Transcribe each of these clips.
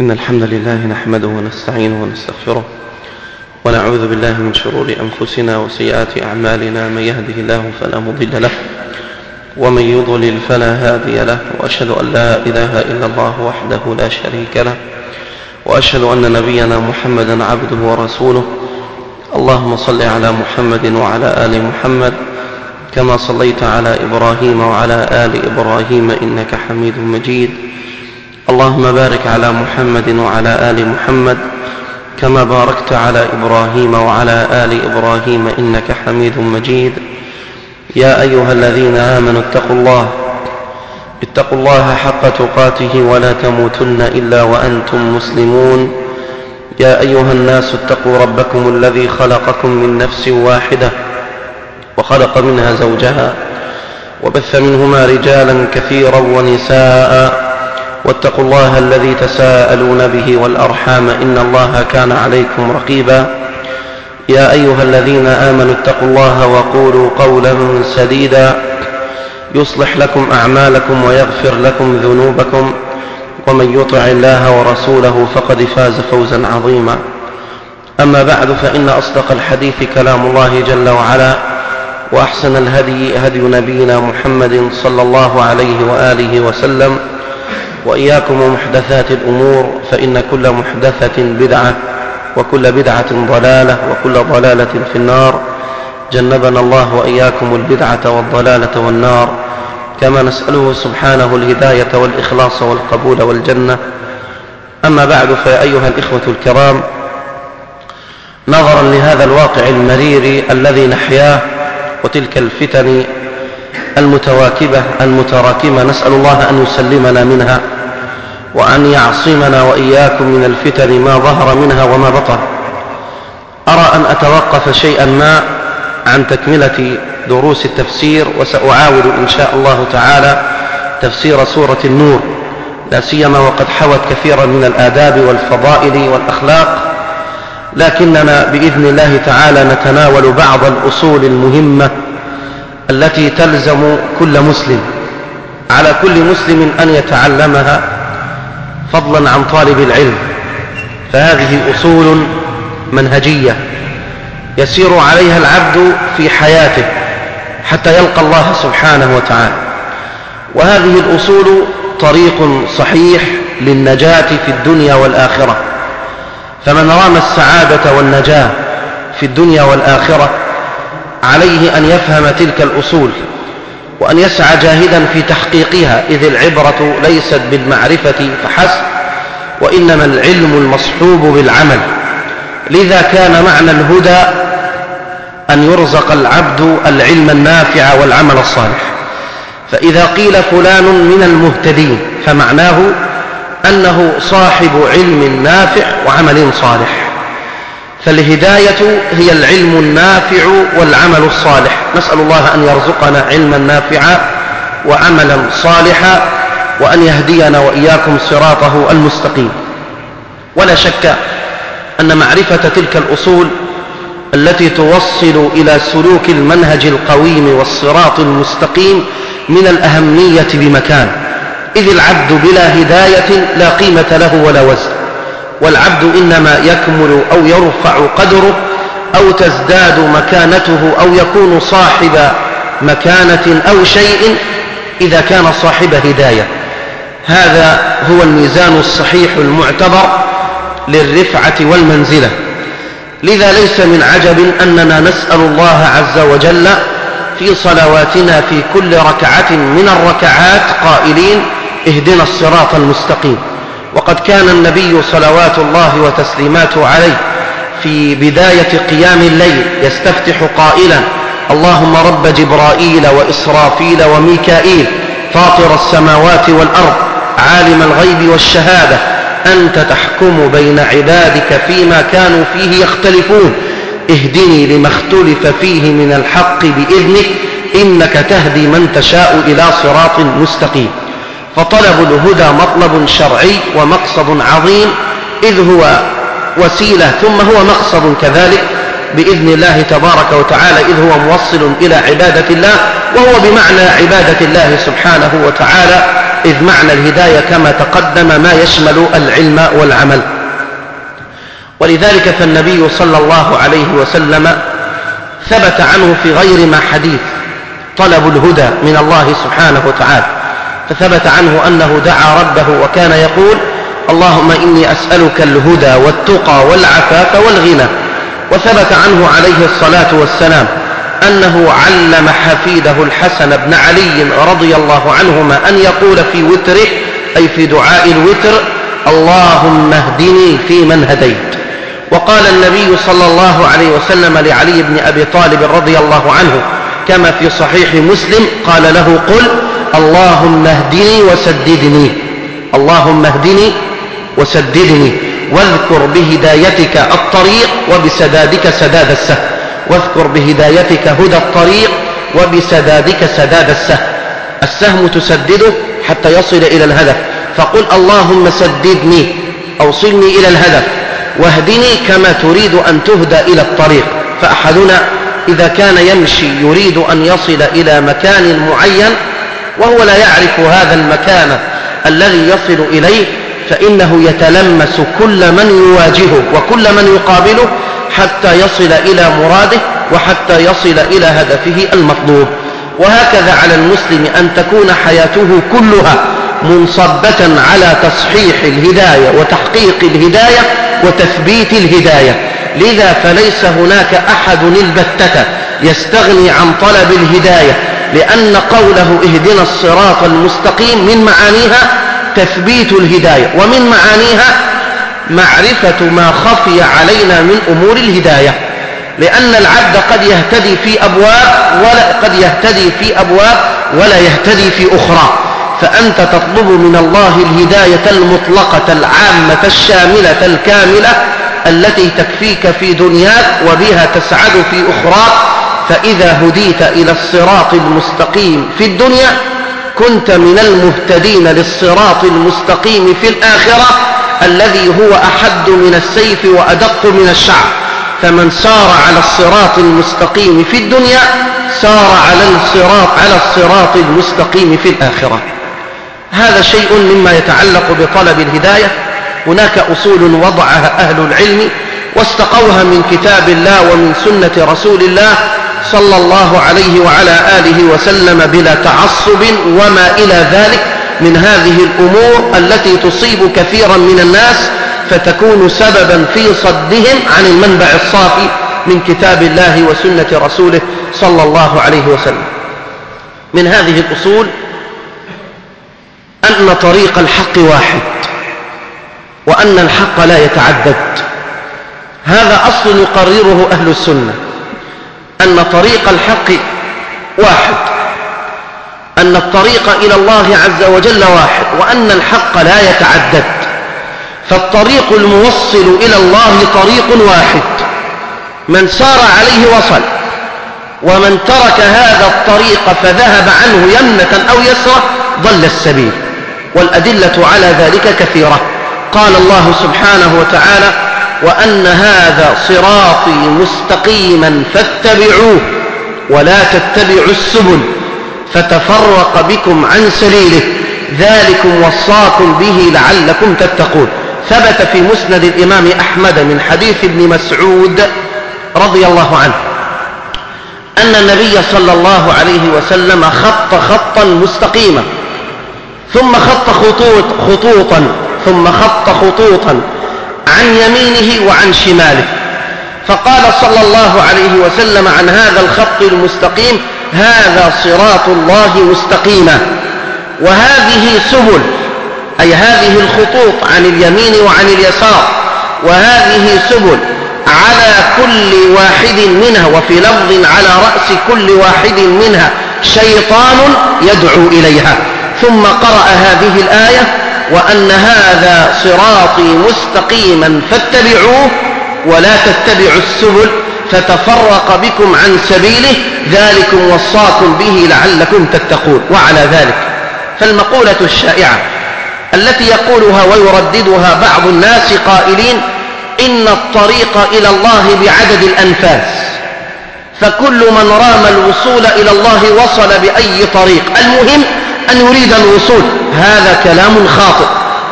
إن الحمد لله نحمده ونستعينه ونستغفره ونعوذ بالله من شرور أنفسنا وسيئات أعمالنا. من يهده الله فلا مضل له ومن يضلل فلا هادي له. وأشهد أن لا إله إلا الله وحده لا شريك له. وأشهد أن نبينا محمدا عبده ورسوله. اللهم صل على محمد وعلى آل محمد كما صليت على إبراهيم وعلى آل إبراهيم إنك حميد مجيد. اللهم بارك على محمد وعلى آل محمد كما باركت على إبراهيم وعلى آل إبراهيم إنك حميد مجيد. يا أيها الذين آمنوا اتقوا الله اتقوا الله حق تقاته ولا تموتن إلا وأنتم مسلمون. يا أيها الناس اتقوا ربكم الذي خلقكم من نفس واحدة وخلق منها زوجها وبث منهما رجالا كثيرا ونساء واتقوا الله الذي تساءلون به والأرحام إن الله كان عليكم رقيبا. يا أيها الذين آمنوا اتقوا الله وقولوا قولا سديدا. يصلح لكم أعمالكم ويغفر لكم ذنوبكم. ومن يطع الله ورسوله فقد فاز فوزا عظيما. أما بعد فإن أصدق الحديث كلام الله جل وعلا وأحسن الهدي هدي نبينا محمد صلى الله عليه وآله وسلم. وإياكم ومحدثات الأمور فإن كل محدثة بدعة وكل بدعة ضلالة وكل ضلالة في النار. جنبنا الله وإياكم البدعة والضلالة والنار. كما نسأله سبحانه الهداية والإخلاص والقبول والجنة. أما بعد فيا أيها الإخوة الكرام نظرا لهذا الواقع المرير الذي نحياه وتلك الفتن المتواكبة المتراكمة نسأل الله أن يسلمنا منها. وأن يعصمنا وإياكم من الفتن ما ظهر منها وما بطن. أرى أن أتوقف شيئا ما عن تكملة دروس التفسير وسأعاود إن شاء الله تعالى تفسير سورة النور. لا سيما وقد حوت كثيرا من الآداب والفضائل والأخلاق لكننا بإذن الله تعالى نتناول بعض الأصول المهمة التي تلزم كل مسلم. على كل مسلم أن يتعلمها فضلا عن طالب العلم. فهذه أصول منهجية يسير عليها العبد في حياته حتى يلقى الله سبحانه وتعالى. وهذه الأصول طريق صحيح للنجاة في الدنيا والآخرة. فمن رام السعادة والنجاة في الدنيا والآخرة عليه أن يفهم تلك الأصول. وأن يسعى جاهدا في تحقيقها إذ العبرة ليست بالمعرفة فحسب وإنما العلم المصحوب بالعمل. لذا كان معنى الهدى أن يرزق العبد العلم النافع والعمل الصالح. فإذا قيل فلان من المهتدين فمعناه أنه صاحب علم نافع وعمل صالح. فالهداية هي العلم النافع والعمل الصالح. نسأل الله أن يرزقنا علما نافعا وعملا صالحا وأن يهدينا وإياكم صراطه المستقيم. ولا شك أن معرفة تلك الأصول التي توصل إلى سلوك المنهج القويم والصراط المستقيم من الأهمية بمكان. إذ العبد بلا هداية لا قيمة له ولا وزن. والعبد إنما يكمل أو يرفع قدره أو تزداد مكانته أو يكون صاحب مكانة أو شيء إذا كان صاحب هداية. هذا هو الميزان الصحيح المعتبر للرفعة والمنزلة. لذا ليس من عجب أننا نسأل الله عز وجل في صلواتنا في كل ركعة من الركعات قائلين اهدنا الصراط المستقيم. وقد كان النبي صلوات الله وتسليماته عليه في بداية قيام الليل يستفتح قائلا اللهم رب جبرائيل وإسرافيل وميكائيل فاطر السماوات والأرض عالم الغيب والشهادة أنت تحكم بين عبادك فيما كانوا فيه يختلفون اهدني لما اختلف فيه من الحق بإذنك إنك تهدي من تشاء إلى صراط مستقيم. فطلب الهدى مطلب شرعي ومقصد عظيم إذ هو وسيلة ثم هو مقصد كذلك بإذن الله تبارك وتعالى إذ هو موصل إلى عبادة الله وهو بمعنى عبادة الله سبحانه وتعالى إذ معنى الهداية كما تقدم ما يشمل العلم والعمل. ولذلك فالنبي صلى الله عليه وسلم ثبت عنه في غير ما حديث طلب الهدى من الله سبحانه وتعالى. فثبت عنه أنه دعا ربه وكان يقول اللهم إني أسألك الهدى والتقى والعفاف والغنى. وثبت عنه عليه الصلاة والسلام أنه علم حفيده الحسن بن علي رضي الله عنهما أن يقول في وتره أي في دعاء الوتر اللهم اهدني فيمن هديت. وقال النبي صلى الله عليه وسلم لعلي بن أبي طالب رضي الله عنه كما في صحيح مسلم قال له قل اللهم اهدني وسددني. اللهم اهدني وسددني. واذكر بهدايتك الطريق وبسدادك سداد السهل واذكر بهدايتك هدى الطريق وبسدادك سداد السهم. السهم تسدده حتى يصل إلى الهدف. فقل اللهم سددني أوصلني إلى الهدف. واهدني كما تريد أن تهدى إلى الطريق. فأحدنا إذا كان يمشي يريد أن يصل إلى مكان معين وهو لا يعرف هذا المكان الذي يصل إليه فإنه يتلمس كل من يواجهه وكل من يقابله حتى يصل إلى مراده وحتى يصل إلى هدفه المطلوب. وهكذا على المسلم أن تكون حياته كلها منصبة على تصحيح الهداية وتحقيق الهداية وتثبيت الهداية. لذا فليس هناك أحد البتة يستغني عن طلب الهداية لأن قوله اهدنا الصراط المستقيم من معانيها تثبيت الهداية ومن معانيها معرفة ما خفي علينا من أمور الهداية لأن العبد قد يهتدي في أبواب ولا قد يهتدي في أبواب ولا يهتدي في أخرى فأنت تطلب من الله الهداية المطلقة العامة الشاملة الكاملة التي تكفيك في دنياك وبها تسعد في أخراك فإذا هديت إلى الصراط المستقيم في الدنيا كنت من المهتدين للصراط المستقيم في الآخرة الذي هو أحد من السيف وأدق من الشعر فمن سار على الصراط المستقيم في الدنيا سار على الصراط على الصراط المستقيم في الآخرة. هذا شيء مما يتعلق بطلب الهداية. هناك أصول وضعها أهل العلم واستقوها من كتاب الله ومن سنة رسول الله صلى الله عليه وعلى آله وسلم بلا تعصب وما إلى ذلك من هذه الأمور التي تصيب كثيرا من الناس فتكون سببا في صدهم عن المنبع الصافي من كتاب الله وسنة رسوله صلى الله عليه وسلم. من هذه الأصول أن طريق الحق واحد. وأن الحق لا يتعدد. هذا أصل يقرره أهل السنة أن طريق الحق واحد أن الطريق إلى الله عز وجل واحد وأن الحق لا يتعدد. فالطريق الموصل إلى الله طريق واحد. من سار عليه وصل ومن ترك هذا الطريق فذهب عنه يمنة أو يسرة ضل السبيل. والأدلة على ذلك كثيرة. قال الله سبحانه وتعالى وأن هذا صراطي مستقيما فاتبعوه ولا تتبعوا السبل فتفرق بكم عن سبيله ذلكم وصاكم به لعلكم تتقون. ثبت في مسند الإمام أحمد من حديث ابن مسعود رضي الله عنه أن النبي صلى الله عليه وسلم خط خطا مستقيما ثم خط خطوط خطوطا ثم خط خطوطا عن يمينه وعن شماله. فقال صلى الله عليه وسلم عن هذا الخط المستقيم هذا صراط الله مستقيما. وهذه سبل أي هذه الخطوط عن اليمين وعن اليسار وهذه سبل على كل واحد منها وفي لفظ على رأس كل واحد منها شيطان يدعو إليها. ثم قرأ هذه الآية وأن هذا صراطي مستقيما فاتبعوه ولا تتبعوا السبل فتفرق بكم عن سبيله ذلكم وصاكم به لعلكم تتقون وعلى ذلك فالمقولة الشائعة التي يقولها ويرددها بعض الناس قائلين إن الطريق إلى الله بعدد الأنفاس فكل من رام الوصول إلى الله وصل بأي طريق المهم أن يريد الوصول. هذا كلام خاطئ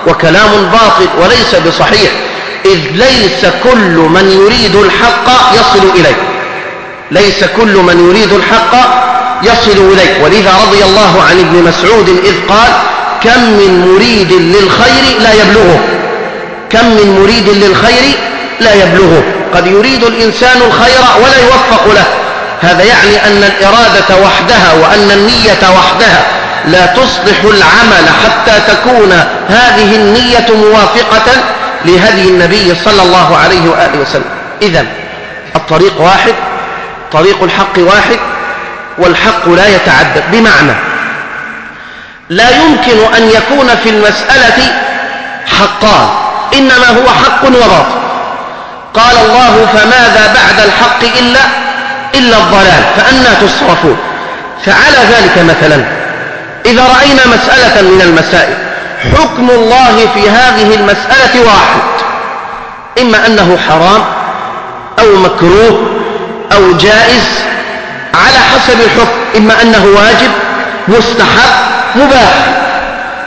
وكلام باطل وليس بصحيح. إذ ليس كل من يريد الحق يصل إليه. ليس كل من يريد الحق يصل إليه. ولذا رضي الله عن ابن مسعود إذ قال كم من مريد للخير لا يبلغه. كم من مريد للخير لا يبلغه. قد يريد الإنسان الخير ولا يوفق له. هذا يعني أن الإرادة وحدها وأن النية وحدها لا تصلح العمل حتى تكون هذه النية موافقة لهدي النبي صلى الله عليه وآله وسلم. إذا الطريق واحد طريق الحق واحد والحق لا يتعدد. بمعنى لا يمكن أن يكون في المسألة حقان إنما هو حق وباطل. قال الله فماذا بعد الحق إلا إلا الضلال فأنا تصرفون. فعلى ذلك مثلا إذا رأينا مسألة من المسائل حكم الله في هذه المسألة واحد. إما أنه حرام أو مكروه أو جائز على حسب الحكم. إما أنه واجب مستحب مباح.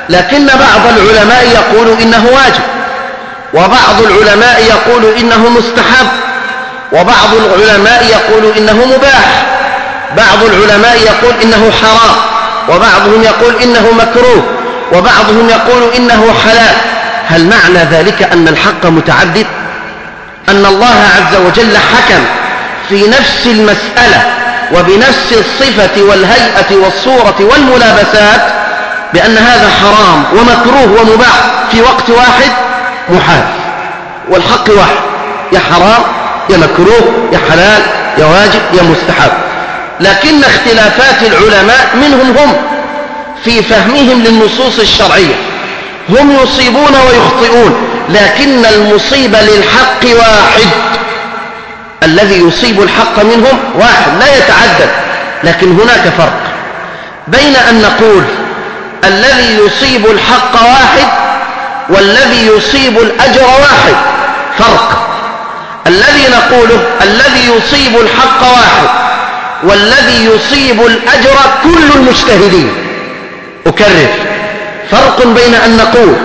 لكن بعض العلماء يقول إنه واجب وبعض العلماء يقول إنه مستحب وبعض العلماء يقول إنه مباح. بعض العلماء يقول إنه حرام. وبعضهم يقول إنه مكروه وبعضهم يقول إنه حلال. هل معنى ذلك أن الحق متعدد؟ أن الله عز وجل حكم في نفس المسألة وبنفس الصفة والهيئة والصورة والملابسات بأن هذا حرام ومكروه ومباح في وقت واحد؟ محال. والحق واحد يا حرام يا مكروه يا حلال يا واجب يا مستحب. لكن اختلافات العلماء منهم هم في فهمهم للنصوص الشرعية. هم يصيبون ويخطئون لكن المصيب للحق واحد. الذي يصيب الحق منهم واحد لا يتعدد لكن هناك فرق بين أن نقول الذي يصيب الحق واحد والذي يصيب الأجر واحد. فرق. الذي نقوله الذي يصيب الحق واحد. والذي يصيب الأجر كل المجتهدين. أكرر. فرق بين أن نقول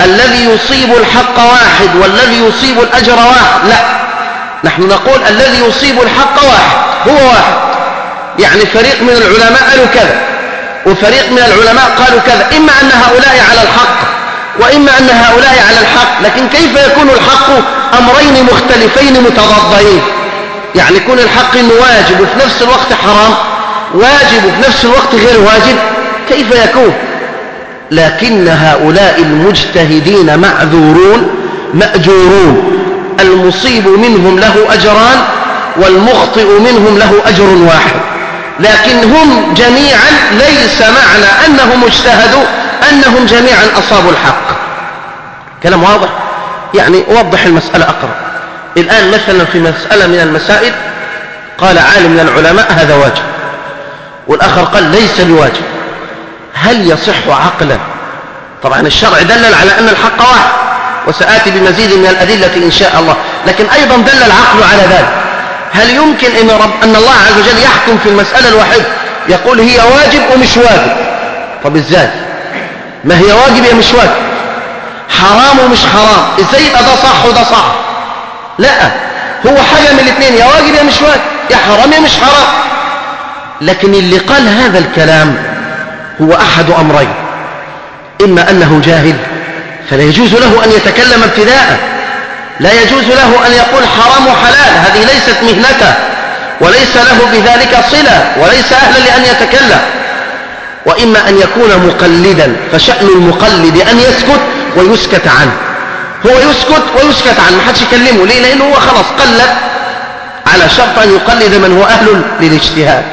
الذي يصيب الحق واحد والذي يصيب الأجر واحد. لا. نحن نقول الذي يصيب الحق واحد هو واحد. يعني فريق من العلماء قالوا كذا وفريق من العلماء قالوا كذا. إما أن هؤلاء على الحق وإما أن هؤلاء على الحق. لكن كيف يكون الحق أمرين مختلفين متضادين؟ يعني يكون الحق إنه واجب وفي نفس الوقت حرام واجب وفي نفس الوقت غير واجب كيف يكون؟ لكن هؤلاء المجتهدين معذورون مأجورون. المصيب منهم له أجران والمخطئ منهم له أجر واحد. لكن هم جميعا ليس معنى أنهم اجتهدوا أنهم جميعا أصابوا الحق. كلام واضح؟ يعني وضح المسألة أقرب. الآن مثلا في مسألة من المسائل قال عالم من العلماء هذا واجب والآخر قال ليس بواجب. هل يصح عقلا؟ طبعا الشرع دلل على أن الحق واحد وسآتي بمزيد من الأدلة إن شاء الله لكن أيضا دل العقل على ذلك. هل يمكن أن, رب أن الله عز وجل يحكم في المسألة الواحدة يقول هي واجب ومش واجب؟ طب إزاي؟ ما هي واجب يا مش واجب؟ حرام ومش حرام. إزاي يبقى ده صح وده صح لا. هو حاجة من الاثنين. يا واجب يا مش واجب. يا حرام يا مش حرام. لكن اللي قال هذا الكلام هو أحد أمرين. إما أنه جاهل فلا يجوز له أن يتكلم ابتداء. لا يجوز له أن يقول حرام وحلال. هذه ليست مهنته وليس له بذلك صلة وليس أهلا لأن يتكلم. وإما أن يكون مقلدا فشأن المقلد أن يسكت ويسكت عنه. هو يسكت ويسكت عنه ما حدش يكلمه. ليه؟ لأنه هو خلاص قلد على شرط أن يقلد من هو أهل للاجتهاد.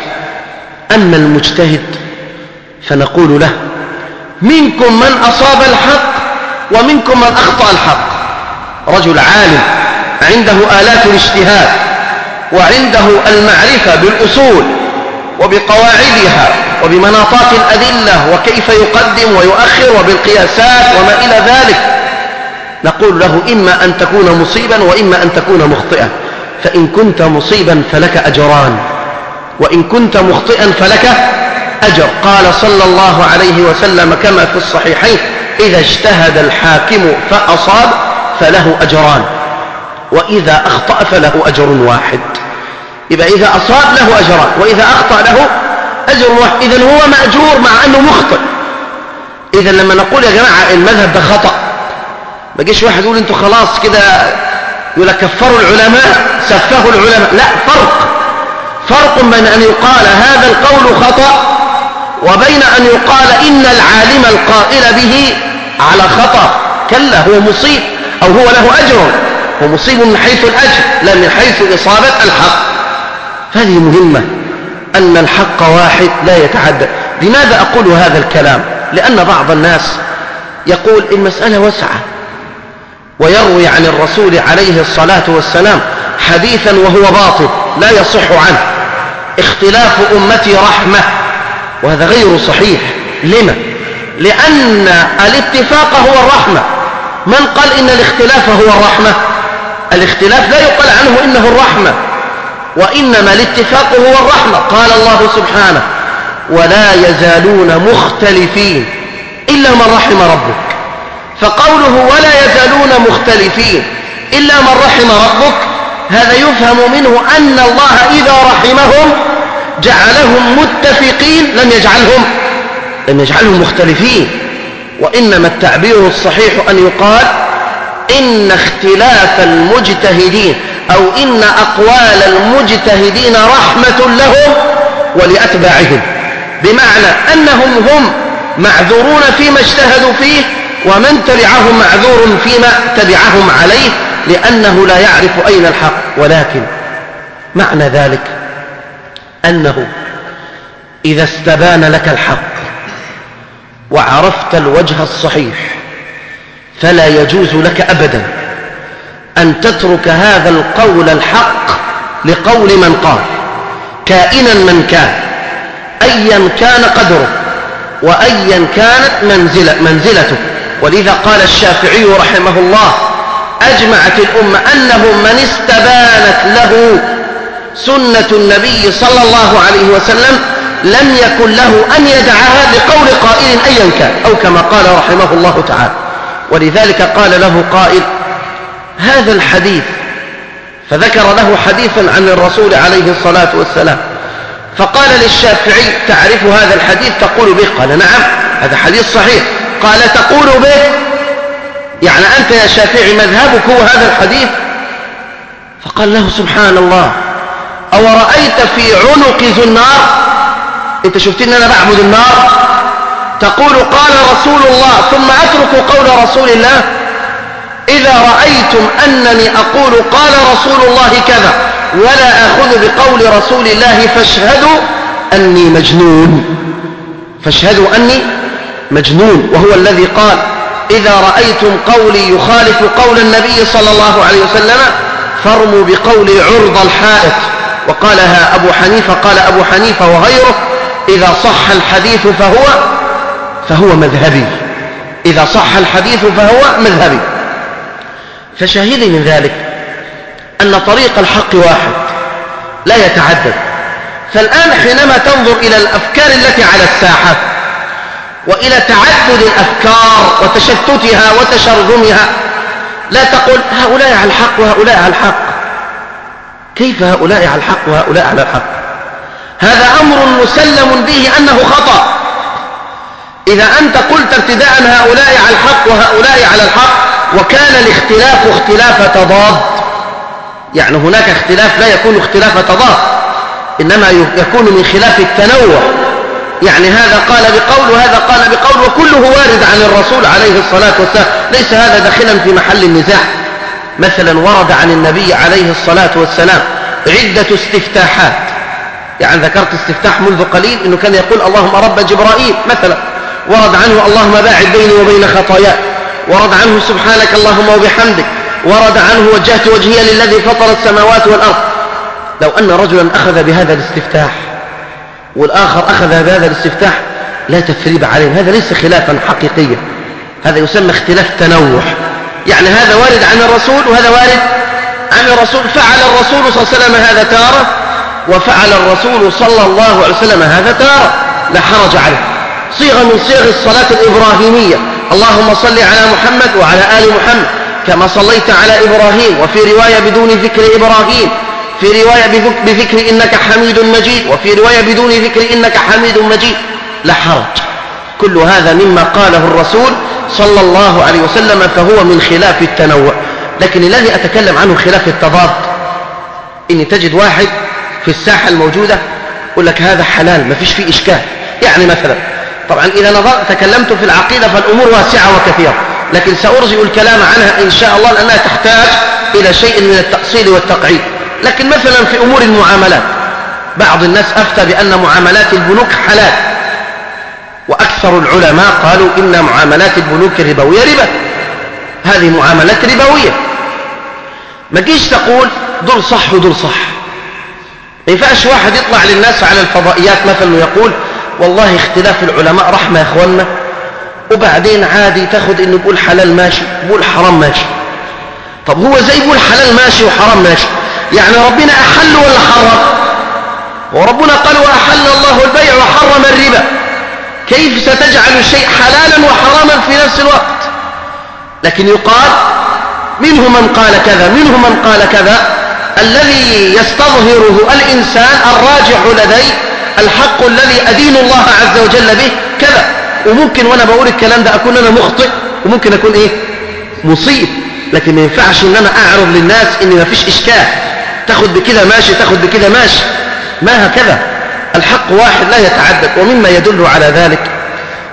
أما المجتهد فنقول له منكم من أصاب الحق ومنكم من أخطأ الحق. رجل عالم عنده آلات الاجتهاد وعنده المعرفة بالأصول وبقواعدها وبمناطات الأدلة وكيف يقدم ويؤخر وبالقياسات وما إلى ذلك. نقول له إما أن تكون مصيبا وإما أن تكون مخطئا. فإن كنت مصيبا فلك أجران. وإن كنت مخطئا فلك أجر. قال صلى الله عليه وسلم كما في الصحيحين إذا اجتهد الحاكم فأصاب فله أجران. وإذا أخطأ فله أجر واحد. يبقى إذا أصاب له أجران وإذا أخطأ له أجر واحد. إذا هو مأجور مع أنه مخطئ. إذا لما نقول يا جماعة المذهب ده خطأ. ما جيش واحد يقول أنتوا خلاص كده يقول كفروا العلماء سفهوا العلماء. لا فرق. فرق بين أن يقال هذا القول خطأ وبين أن يقال إن العالم القائل به على خطأ. كلا هو مصيب أو هو له أجر. هو مصيب من حيث الأجر لا من حيث إصابة الحق. هذه مهمة أن الحق واحد لا يتعدد لماذا أقول هذا الكلام؟ لأن بعض الناس يقول المسألة وسعة ويروي عن الرسول عليه الصلاة والسلام حديثا وهو باطل لا يصح عنه. اختلاف أمتي رحمة وهذا غير صحيح. لما؟ لأن الاتفاق هو الرحمة. من قال إن الاختلاف هو الرحمة؟ الاختلاف لا يقال عنه إنه الرحمة وإنما الاتفاق هو الرحمة. قال الله سبحانه ولا يزالون مختلفين إلا من رحم ربك. فقوله ولا يزالون مختلفين إلا من رحم ربك هذا يفهم منه أن الله إذا رحمهم جعلهم متفقين لم يجعلهم لم يجعلهم مختلفين. وإنما التعبير الصحيح أن يقال إن اختلاف المجتهدين أو إن أقوال المجتهدين رحمة لهم ولأتباعهم بمعنى أنهم هم معذورون فيما اجتهدوا فيه ومن تبعهم معذور فيما تبعهم عليه لأنه لا يعرف أين الحق. ولكن معنى ذلك أنه إذا استبان لك الحق وعرفت الوجه الصحيح فلا يجوز لك أبدا أن تترك هذا القول الحق لقول من قال كائنا من كان أيا كان قدره وأيا كانت منزلته. ولذا قال الشافعي رحمه الله أجمعت الأمة أنه من استبانت له سنة النبي صلى الله عليه وسلم لم يكن له أن يدعها لقول قائل أيا كان أو كما قال رحمه الله تعالى. ولذلك قال له قائل هذا الحديث فذكر له حديثا عن الرسول عليه الصلاة والسلام. فقال للشافعي تعرف هذا الحديث؟ تقول به؟ قال نعم هذا حديث صحيح. قال تقول به يعني أنت يا شافعي مذهبك هو هذا الحديث؟ فقال له سبحان الله أو رأيت في عنق زنار أنت شفتني أنا بعبد النار؟ تقول قال رسول الله ثم أترك قول رسول الله إذا رأيتم أنني أقول قال رسول الله كذا ولا أخذ بقول رسول الله فاشهدوا أني مجنون. فاشهدوا أني مجنون وهو الذي قال إذا رأيتم قولي يخالف قول النبي صلى الله عليه وسلم فارموا بقولي عرض الحائط. وقالها أبو حنيفة قال أبو حنيفة وغيره إذا صح الحديث فهو فهو مذهبي. إذا صح الحديث فهو مذهبي. فشاهدي من ذلك أن طريق الحق واحد لا يتعدد. فالآن حينما تنظر إلى الأفكار التي على الساحة وإلى تعدد الأفكار وتشتتها وتشرذمها. لا تقول هؤلاء على الحق وهؤلاء على الحق. كيف هؤلاء على الحق وهؤلاء على الحق؟ هذا أمر مسلم به أنه خطأ. إذا أنت قلت ابتداء هؤلاء على الحق وهؤلاء على الحق وكان الاختلاف اختلاف تضاد. يعني هناك اختلاف لا يكون اختلاف تضاد إنما يكون من خلاف التنوع. يعني هذا قال بقول وهذا قال بقول وكله وارد عن الرسول عليه الصلاة والسلام. ليس هذا داخلا في محل النزاع. مثلا ورد عن النبي عليه الصلاة والسلام عدة استفتاحات. يعني ذكرت استفتاح منذ قليل أنه كان يقول اللهم رب جبرائيل مثلا. ورد عنه اللهم باعد بيني وبين خطاياي ورد عنه سبحانك اللهم وبحمدك. ورد عنه وجهت وجهي للذي فطر السماوات والأرض. لو أن رجلا أخذ بهذا الاستفتاح والآخر أخذ بهذا الاستفتاح لا تثريب عليه. هذا ليس خلافا حقيقيا. هذا يسمى اختلاف تنوع. يعني هذا وارد عن الرسول وهذا وارد عن الرسول. فعل الرسول صلى الله عليه وسلم هذا تارة وفعل الرسول صلى الله عليه وسلم هذا تارة. لا حرج عليه. صيغة من صيغ الصلاة الإبراهيمية. اللهم صل على محمد وعلى آل محمد كما صليت على إبراهيم. وفي رواية بدون ذكر إبراهيم. في رواية بذكر إنك حميد مجيد وفي رواية بدون ذكر إنك حميد مجيد. لا حرج. كل هذا مما قاله الرسول صلى الله عليه وسلم فهو من خلاف التنوع. لكن الذي أتكلم عنه خلاف التضاد إن تجد واحد في الساحة الموجودة يقول لك هذا حلال ما فيش فيه إشكال. يعني مثلا طبعا إذا نظر تكلمت في العقيدة فالأمور واسعة وكثيرة. لكن سأرجئ الكلام عنها إن شاء الله لأنها تحتاج إلى شيء من التأصيل والتقعيد. لكن مثلا في أمور المعاملات بعض الناس أفتى بأن معاملات البنوك حلال وأكثر العلماء قالوا إن معاملات البنوك الربوية ربا. هذه معاملات ربوية. ما تجيش تقول دول صح ودول صح. ما ينفعش واحد يطلع للناس على الفضائيات مثلا ويقول والله اختلاف العلماء رحمة يا اخوانا وبعدين عادي تاخد إنه بيقول حلال ماشي بيقول حرام ماشي. طب هو زي يقول حلال ماشي وحرام ماشي؟ يعني ربنا أحل ولا حرم؟ وربنا قال وأحل الله البيع وحرم الربا. كيف ستجعل الشيء حلالا وحراما في نفس الوقت؟ لكن يقال منه من قال كذا منه من قال كذا الذي يستظهره الإنسان الراجح لدي الحق الذي أدين الله عز وجل به كذا. وممكن وأنا بقول الكلام ده أكون أنا مخطئ وممكن أكون إيه؟ مصيب. لكن ما ينفعش إن أنا أعرض للناس إن ما فيش إشكال. تاخد بكده ماشي تاخد بكده ماشي. ما هكذا؟ الحق واحد لا يتعدد ومما يدل على ذلك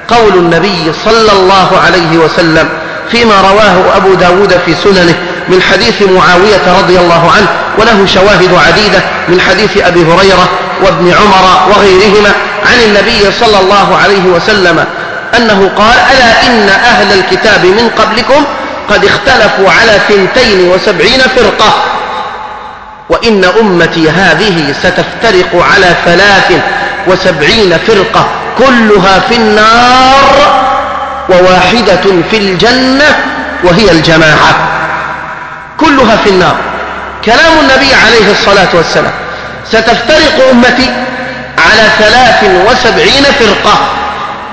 قول النبي صلى الله عليه وسلم فيما رواه أبو داود في سننه من حديث معاوية رضي الله عنه وله شواهد عديدة من حديث أبي هريرة وابن عمر وغيرهما عن النبي صلى الله عليه وسلم أنه قال ألا إن أهل الكتاب من قبلكم قد اختلفوا على ثنتين وسبعين فرقة؟ وإن أمتي هذه ستفترق على ثلاث وسبعين فرقة كلها في النار وواحدة في الجنة وهي الجماعة. كلها في النار. كلام النبي عليه الصلاة والسلام ستفترق أمتي على ثلاث وسبعين فرقة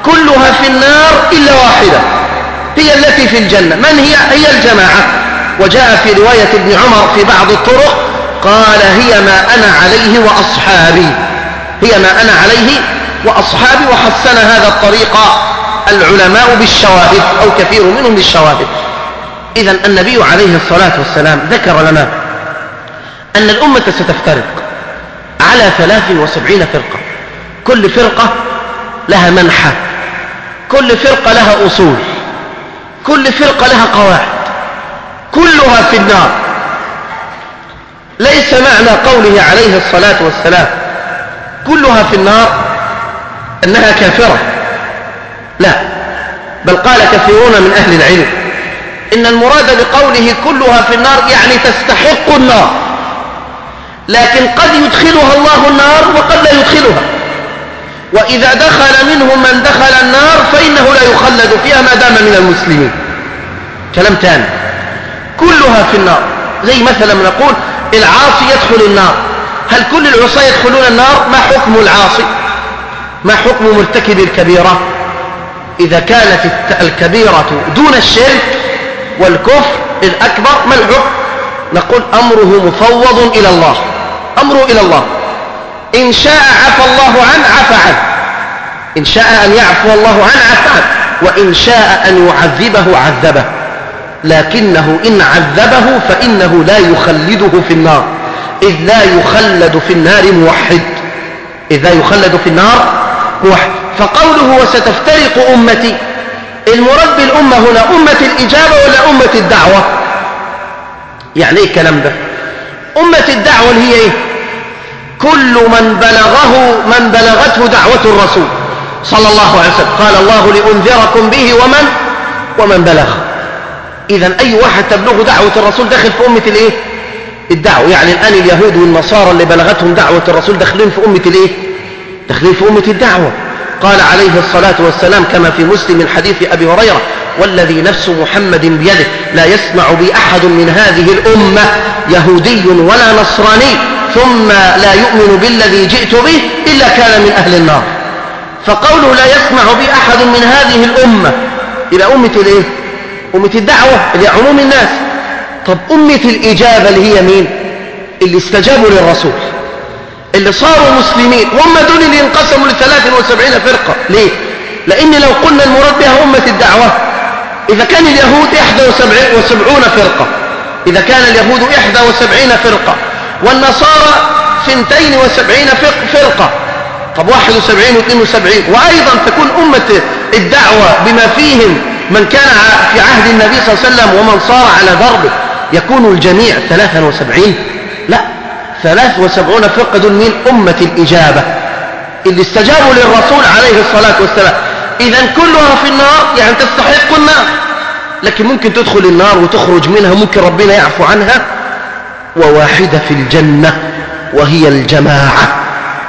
كلها في النار إلا واحدة هي التي في الجنة. من هي؟ هي الجماعة. وجاء في رواية ابن عمر في بعض الطرق قال هي ما أنا عليه وأصحابي. هي ما أنا عليه وأصحابي وحسن هذا الطريق العلماء بالشواهد أو كثير منهم بالشواهد. إذا النبي عليه الصلاة والسلام ذكر لنا أن الأمة ستفترق على ثلاث وسبعين فرقة. كل فرقة لها منحة كل فرقة لها أصول كل فرقة لها قواعد كلها في النار. ليس معنى قوله عليه الصلاة والسلام كلها في النار أنها كافرة. لا بل قال كثيرون من أهل العلم إن المراد بقوله كلها في النار يعني تستحق النار لكن قد يدخلها الله النار وقد لا يدخلها. وإذا دخل منهم من دخل النار فإنه لا يخلد فيها ما دام من المسلمين. كلام تاني كلها في النار. زي مثلا نقول العاصي يدخل النار. هل كل العصاة يدخلون النار؟ ما حكم العاصي؟ ما حكم مرتكب الكبيرة؟ إذا كانت الكبيرة دون الشرك والكفر الأكبر ما الحكم؟ نقول أمره مفوض إلى الله. أمره إلى الله. إن شاء عفى الله عنه عفى عنه. إن شاء أن يعفو الله عنه عفى عنه. وإن شاء أن يعذبه عذبه. لكنه إن عذبه فإنه لا يخلده في النار. إذ لا يخلد في النار موحد. إذ لا يخلد في النار موحد. فقوله وستفترق أمتي. المراد بالأمة هنا أمة الإجابة ولا أمة الدعوة؟ يعني إيه الكلام ده؟ أمة الدعوة اللي هي إيه؟ كل من بلغه من بلغته دعوة الرسول صلى الله عليه وسلم. قال الله لأنذركم به ومن؟ ومن بلغ إذا أي واحد تبلغ دعوة الرسول داخل في أمة الإيه؟ الدعوة. يعني الآن اليهود والنصارى اللي بلغتهم دعوة الرسول داخلين في أمة الإيه؟ داخلين في أمة الدعوة. قال عليه الصلاة والسلام كما في مسلم من حديث أبي هريرة والذي نفس محمد بيده لا يسمع بي أحد من هذه الأمة يهودي ولا نصراني ثم لا يؤمن بالذي جئت به إلا كان من أهل النار. فقوله لا يسمع بي أحد من هذه الأمة إلى أمة الإيه؟ أمة الدعوة اللي عموم الناس. طب أمة الإجابة اللي هي مين؟ اللي استجابوا للرسول. اللي صاروا مسلمين. هم دول اللي انقسموا ل 73 فرقة. ليه؟ لأن لو قلنا المراد بها أمة الدعوة إذا كان اليهود 71 فرقة. إذا كان اليهود 71 فرقة. والنصارى 72 فرقة. طب 71 و72 وأيضا تكون أمة الدعوة بما فيهم من كان في عهد النبي صلى الله عليه وسلم ومن صار على ضربه يكون الجميع 73 لا 73 فرقة من أمة الإجابة. اللي استجابوا للرسول عليه الصلاة والسلام. إذا كلها في النار يعني تستحق النار لكن ممكن تدخل النار وتخرج منها ممكن ربنا يعفو عنها. وواحدة في الجنة وهي الجماعة.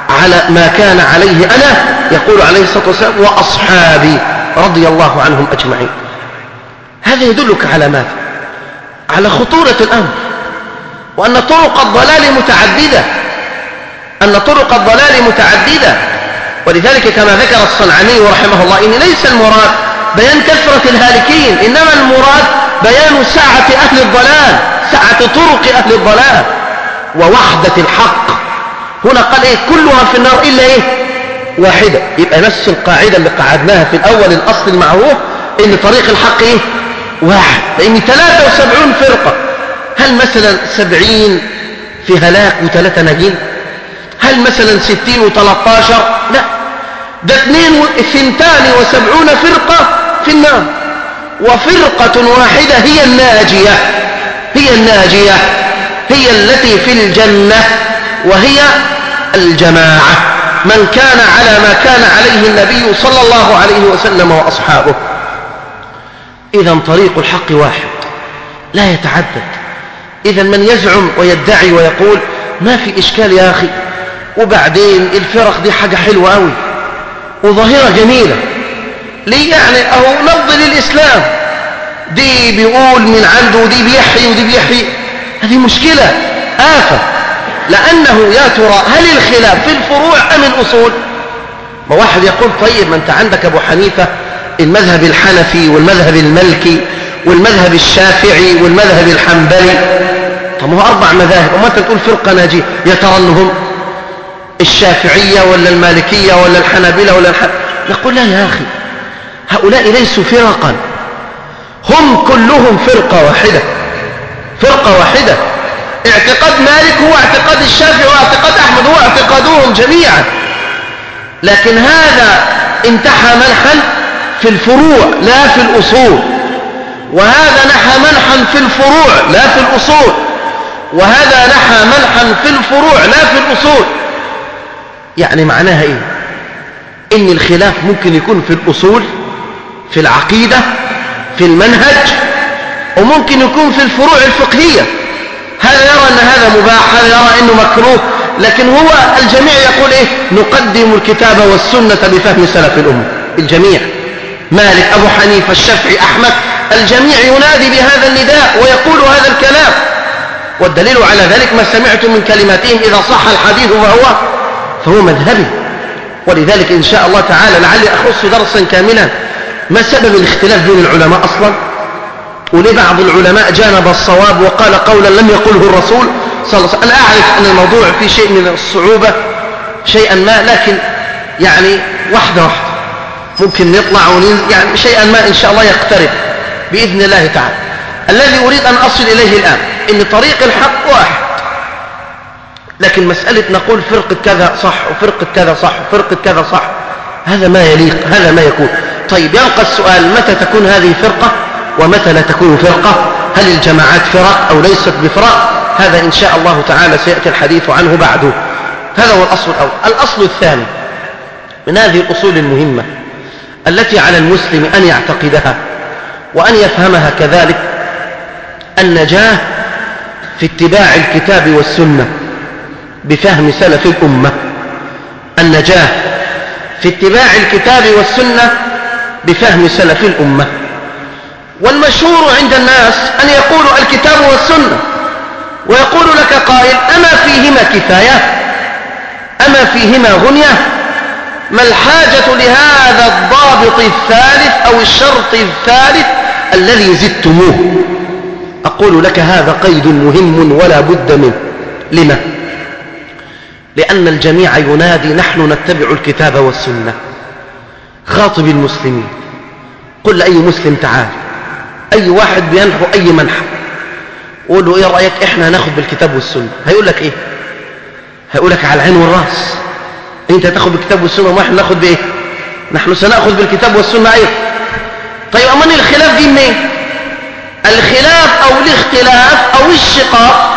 على ما كان عليه أنا يقول عليه الصلاة والسلام وأصحابي رضي الله عنهم أجمعين. هذا يدلك على ماذا؟ على خطورة الأمر. وأن طرق الضلال متعددة. أن طرق الضلال متعددة. ولذلك كما ذكر الصنعاني رحمه الله إن ليس المراد بيان كثرة الهالكين إنما المراد بيان سعة أهل الضلال سعة طرق أهل الضلال ووحدة الحق. هنا قال إيه؟ كلها في النار إلا إيه؟ واحدة. يبقى نفس القاعدة اللي قعدناها في الأول الأصل المعروف إن طريق الحق إيه؟ واحد. لأن 73 فرقة. هل مثلا 70 في هلاك وثلاثة ناجين؟ هل مثلا 60 و13 لا. ده اثنين اثنتان وسبعون فرقة في النار. وفرقة واحدة هي الناجية. هي الناجية. هي التي في الجنة. وهي الجماعة من كان على ما كان عليه النبي صلى الله عليه وسلم وأصحابه. إذا طريق الحق واحد لا يتعدد. إذا من يزعم ويدعي ويقول ما في إشكال يا أخي؟ وبعدين الفرق دي حاجة حلوة أوي وظاهرة جميلة. ليه يعني؟ أهو نبض للإسلام. دي بيقول من عنده ودي بيحيي ودي بيحيي. هذه مشكلة آفة. لأنه يا ترى هل الخلاف في الفروع أم الأصول؟ ما واحد يقول طيب ما أنت عندك أبو حنيفة المذهب الحنفي والمذهب الملكي والمذهب الشافعي والمذهب الحنبلي. طب هو أربع مذاهب وما أنت تقول فرقة ناجية؟ يا ترى أنهم الشافعية ولا المالكية ولا الحنابلة ولا الح... نقول لا يا أخي هؤلاء ليسوا فرقا. هم كلهم فرقة واحدة فرقة واحدة. اعتقاد مالك هو اعتقاد الشافعي واعتقاد أحمد هو اعتقادهم جميعا. لكن هذا انتحى منحا في الفروع لا في الأصول. وهذا نحى منحا في الفروع لا في الأصول. وهذا نحى منحا في الفروع لا في الأصول. يعني معناها إيه؟ إن الخلاف ممكن يكون في الأصول في العقيدة في المنهج وممكن يكون في الفروع الفقهية. هذا يرى أن هذا مباح هذا يرى أنه مكروه لكن هو الجميع يقول إيه؟ نقدم الكتاب والسنة بفهم سلف الأمة. الجميع. مالك أبو حنيفة الشافعي أحمد الجميع ينادي بهذا النداء ويقول هذا الكلام. والدليل على ذلك ما سمعت من كلماتهم إذا صح الحديث فهو فهو مذهبي. ولذلك إن شاء الله تعالى لعلي أخص درسا كاملا. ما سبب الاختلاف بين العلماء أصلا؟ ولبعض العلماء جانب الصواب وقال قولا لم يقله الرسول صلى الله عليه وسلم. أنا أعرف أن الموضوع فيه شيء من الصعوبة شيئا ما لكن يعني واحدة واحدة ممكن نطلع وننزل يعني شيئا ما إن شاء الله يقترب بإذن الله تعالى. الذي أريد أن أصل إليه الآن إن طريق الحق واحد. لكن مسألة نقول فرقة كذا صح وفرقة كذا صح وفرقة كذا صح هذا ما يليق هذا ما يكون. طيب يبقى السؤال متى تكون هذه فرقة؟ ومتى لا تكون فرقة هل الجماعات فرق أو ليست بفرق؟ هذا إن شاء الله تعالى سيأتي الحديث عنه بعده هذا هو الأصل الأول. الأصل الثاني من هذه الأصول المهمة التي على المسلم أن يعتقدها وأن يفهمها كذلك النجاة في اتباع الكتاب والسنة بفهم سلف الأمة. النجاة في اتباع الكتاب والسنة بفهم سلف الأمة. والمشهور عند الناس أن يقولوا الكتاب والسنة ويقول لك قائل أما فيهما كفاية أما فيهما غنية؟ ما الحاجة لهذا الضابط الثالث أو الشرط الثالث الذي زدتموه؟ أقول لك هذا قيد مهم ولا بد منه. لما؟ لأن الجميع ينادي نحن نتبع الكتاب والسنة. خاطب المسلمين قل لأي مسلم تعال. أي واحد بينحو أي منحى. قول له إيه رأيك إحنا هناخد بالكتاب والسنة؟ هيقول لك إيه؟ هيقول لك على العين والرأس. أنت تاخد بالكتاب والسنة وإحنا ناخد بإيه؟ نحن سنأخذ بالكتاب والسنة أيضا. طيب أمان الخلاف دي منين؟ الخلاف أو الاختلاف أو الشقاق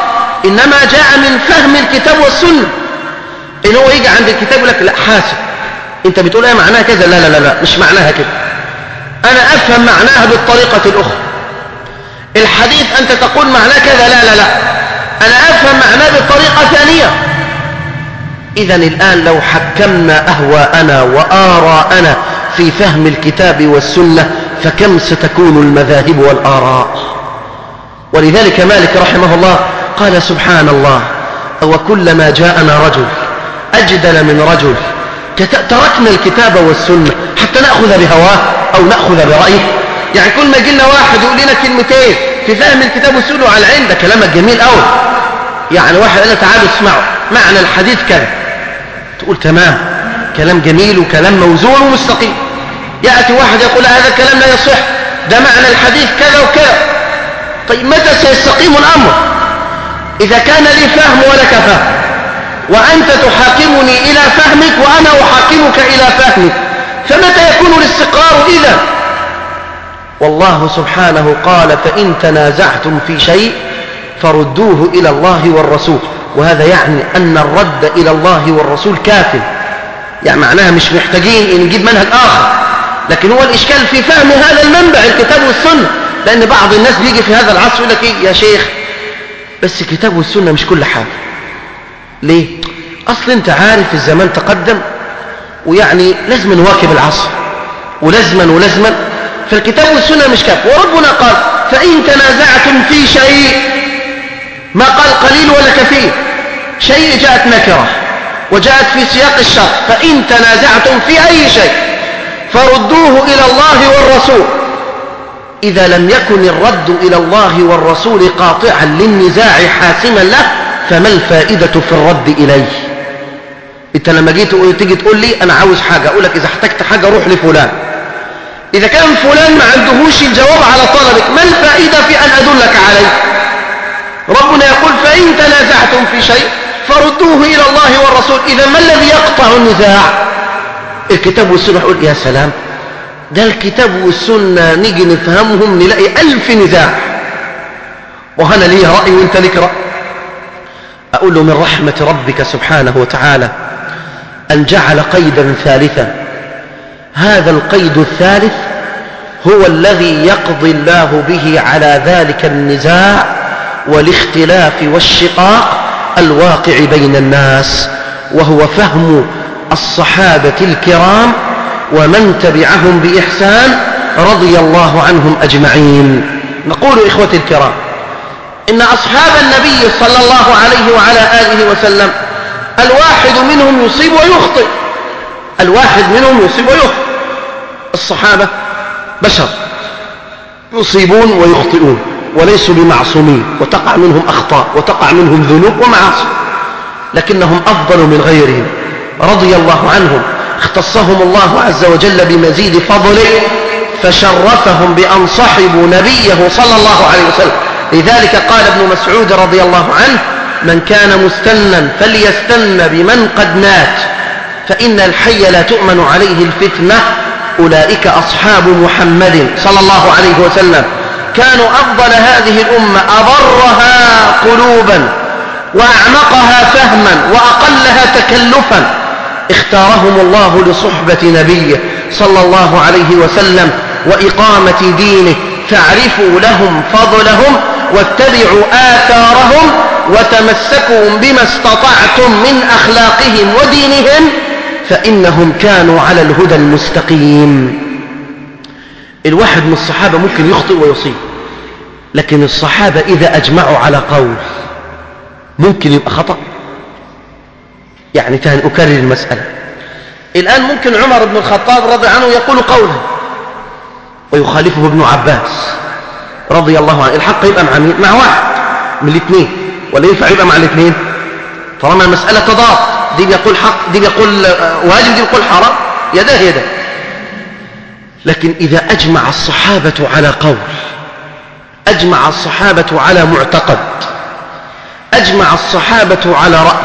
إنما جاء من فهم الكتاب والسنة. إن هو يجي عند الكتاب يقول لك لا حاسب. أنت بتقول إيه معناها كذا؟ لا لا لا لا مش معناها كده. أنا أفهم معناها بالطريقة الأخرى. الحديث أنت تقول معناه كذا لا لا لا. أنا أفهم معناه بطريقة ثانية إذا الآن لو حكمنا أهواءنا وآراءنا في فهم الكتاب والسنة فكم ستكون المذاهب والآراء؟ ولذلك مالك رحمه الله قال سبحان الله وكلما جاءنا رجل أجدل من رجل تركنا الكتاب والسنة حتى نأخذ بهواه أو نأخذ برأيه. يعني كل ما يجي لنا واحد يقول لنا كلمتين في فهم الكتاب والسنة على العين ده كلامك جميل قوي يعني واحد قال تعالوا اسمعوا معنى الحديث كذا. تقول تمام كلام جميل وكلام موزون ومستقيم. يأتي واحد يقول هذا الكلام لا يصح ده معنى الحديث كذا وكذا. طيب متى سيستقيم الأمر؟ إذا كان لي فهم ولك فهم. وأنت تحاكمني إلى فهمك وأنا أحاكمك إلى فهمك. فمتى يكون الاستقرار إذا؟ والله سبحانه قال فإن تنازعتم في شيء فردوه إلى الله والرسول. وهذا يعني أن الرد إلى الله والرسول كاف. يعني معناها مش محتاجين نجيب منهج آخر. لكن هو الإشكال في فهم هذا المنبع الكتاب والسنة. لأن بعض الناس بيجي في هذا العصر يقول لك إيه يا شيخ بس الكتاب والسنة مش كل حاجة. ليه؟ أصل أنت عارف الزمان تقدم ويعني لازم نواكب العصر ولازما ولازما. فالكتاب والسنة مش كاف. وربنا قال فإن تنازعتم في شيء ما قال قليل ولا كثير شيء جاءت نكرة وجاءت في سياق الشر فإن تنازعتم في أي شيء فردوه إلى الله والرسول. إذا لم يكن الرد إلى الله والرسول قاطعا للنزاع حاسما له فما الفائدة في الرد إليه؟ إنت لما جيت تيجي تقول لي أنا عاوز حاجة أقول لك إذا احتجت حاجة روح لفلان. إذا كان فلان ما عندهوش الجواب على طلبك ما الفائدة في أن أدلك عليه؟ ربنا يقول فإن تنازعتم في شيء فردوه إلى الله والرسول. إذا ما الذي يقطع النزاع؟ الكتاب والسنة. يقول يا سلام ده الكتاب والسنة نيجي نفهمهم نلاقي ألف نزاع. وهنا لي رأي وأنت لك رأي. أقول له من رحمة ربك سبحانه وتعالى أن جعل قيدا ثالثا. هذا القيد الثالث هو الذي يقضي الله به على ذلك النزاع والاختلاف والشقاق الواقع بين الناس وهو فهم الصحابة الكرام ومن تبعهم بإحسان رضي الله عنهم أجمعين. نقول إخوتي الكرام إن أصحاب النبي صلى الله عليه وعلى آله وسلم الواحد منهم يصيب ويخطئ. الواحد منهم يصيب ويخطئ. الصحابة بشر. يصيبون ويخطئون. وليسوا بمعصومين. وتقع منهم أخطاء. وتقع منهم ذنوب ومعاصي. لكنهم أفضل من غيرهم. رضي الله عنهم. اختصهم الله عز وجل بمزيد فضله. فشرفهم بأن صحبوا نبيه صلى الله عليه وسلم. لذلك قال ابن مسعود رضي الله عنه من كان مستنا فليستن بمن قد مات فإن الحي لا تؤمن عليه الفتنة أولئك أصحاب محمد صلى الله عليه وسلم. كانوا أفضل هذه الأمة أبرها قلوبا وأعمقها فهما وأقلها تكلفا. اختارهم الله لصحبة نبيه صلى الله عليه وسلم وإقامة دينه فاعرفوا لهم فضلهم واتبعوا آثارهم وتمسكوا بما استطعتم من أخلاقهم ودينهم فإنهم كانوا على الهدى المستقيم. الواحد من الصحابة ممكن يخطئ ويصيب لكن الصحابة إذا أجمعوا على قول ممكن يبقى خطأ. يعني تاني أكرر المسألة. الآن ممكن عمر بن الخطاب رضي عنه يقول قولا ويخالفه ابن عباس. رضي الله عنه. الحق يبقى مع مين مع واحد. من الاثنين ولا ينفع يبقى مع الاثنين طالما المسألة تضاد. دي بيقول حق دي بيقول واجب دي بيقول حرام. يده يده لكن إذا أجمع الصحابة على قول أجمع الصحابة على معتقد أجمع الصحابة على رأي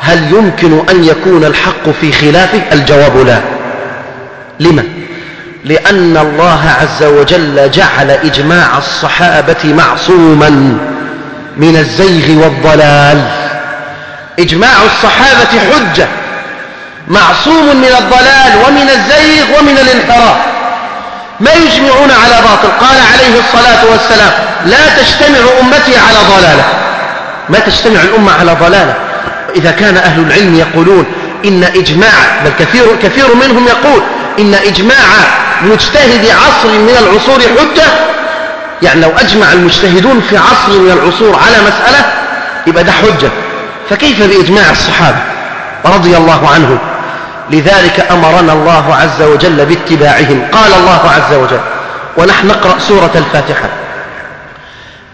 هل يمكن أن يكون الحق في خلافه الجواب لا. لما؟ لأن الله عز وجل جعل إجماع الصحابة معصوما من الزيغ والضلال. إجماع الصحابة حجة معصوم من الضلال ومن الزيغ ومن الانحراف. ما يجمعون على باطل. قال عليه الصلاة والسلام لا تجتمع أمتي على ضلالة. ما تجتمع الأمة على ضلالة. إذا كان أهل العلم يقولون إن إجماع بل كثير, كثير منهم يقول إن إجماع مجتهد عصر من العصور حجة. يعني لو أجمع المجتهدون في عصر من العصور على مسألة يبقى ده حجة. فكيف بإجماع الصحابة؟ رضي الله عنهم. لذلك أمرنا الله عز وجل باتباعهم. قال الله عز وجل ونحن نقرأ سورة الفاتحة.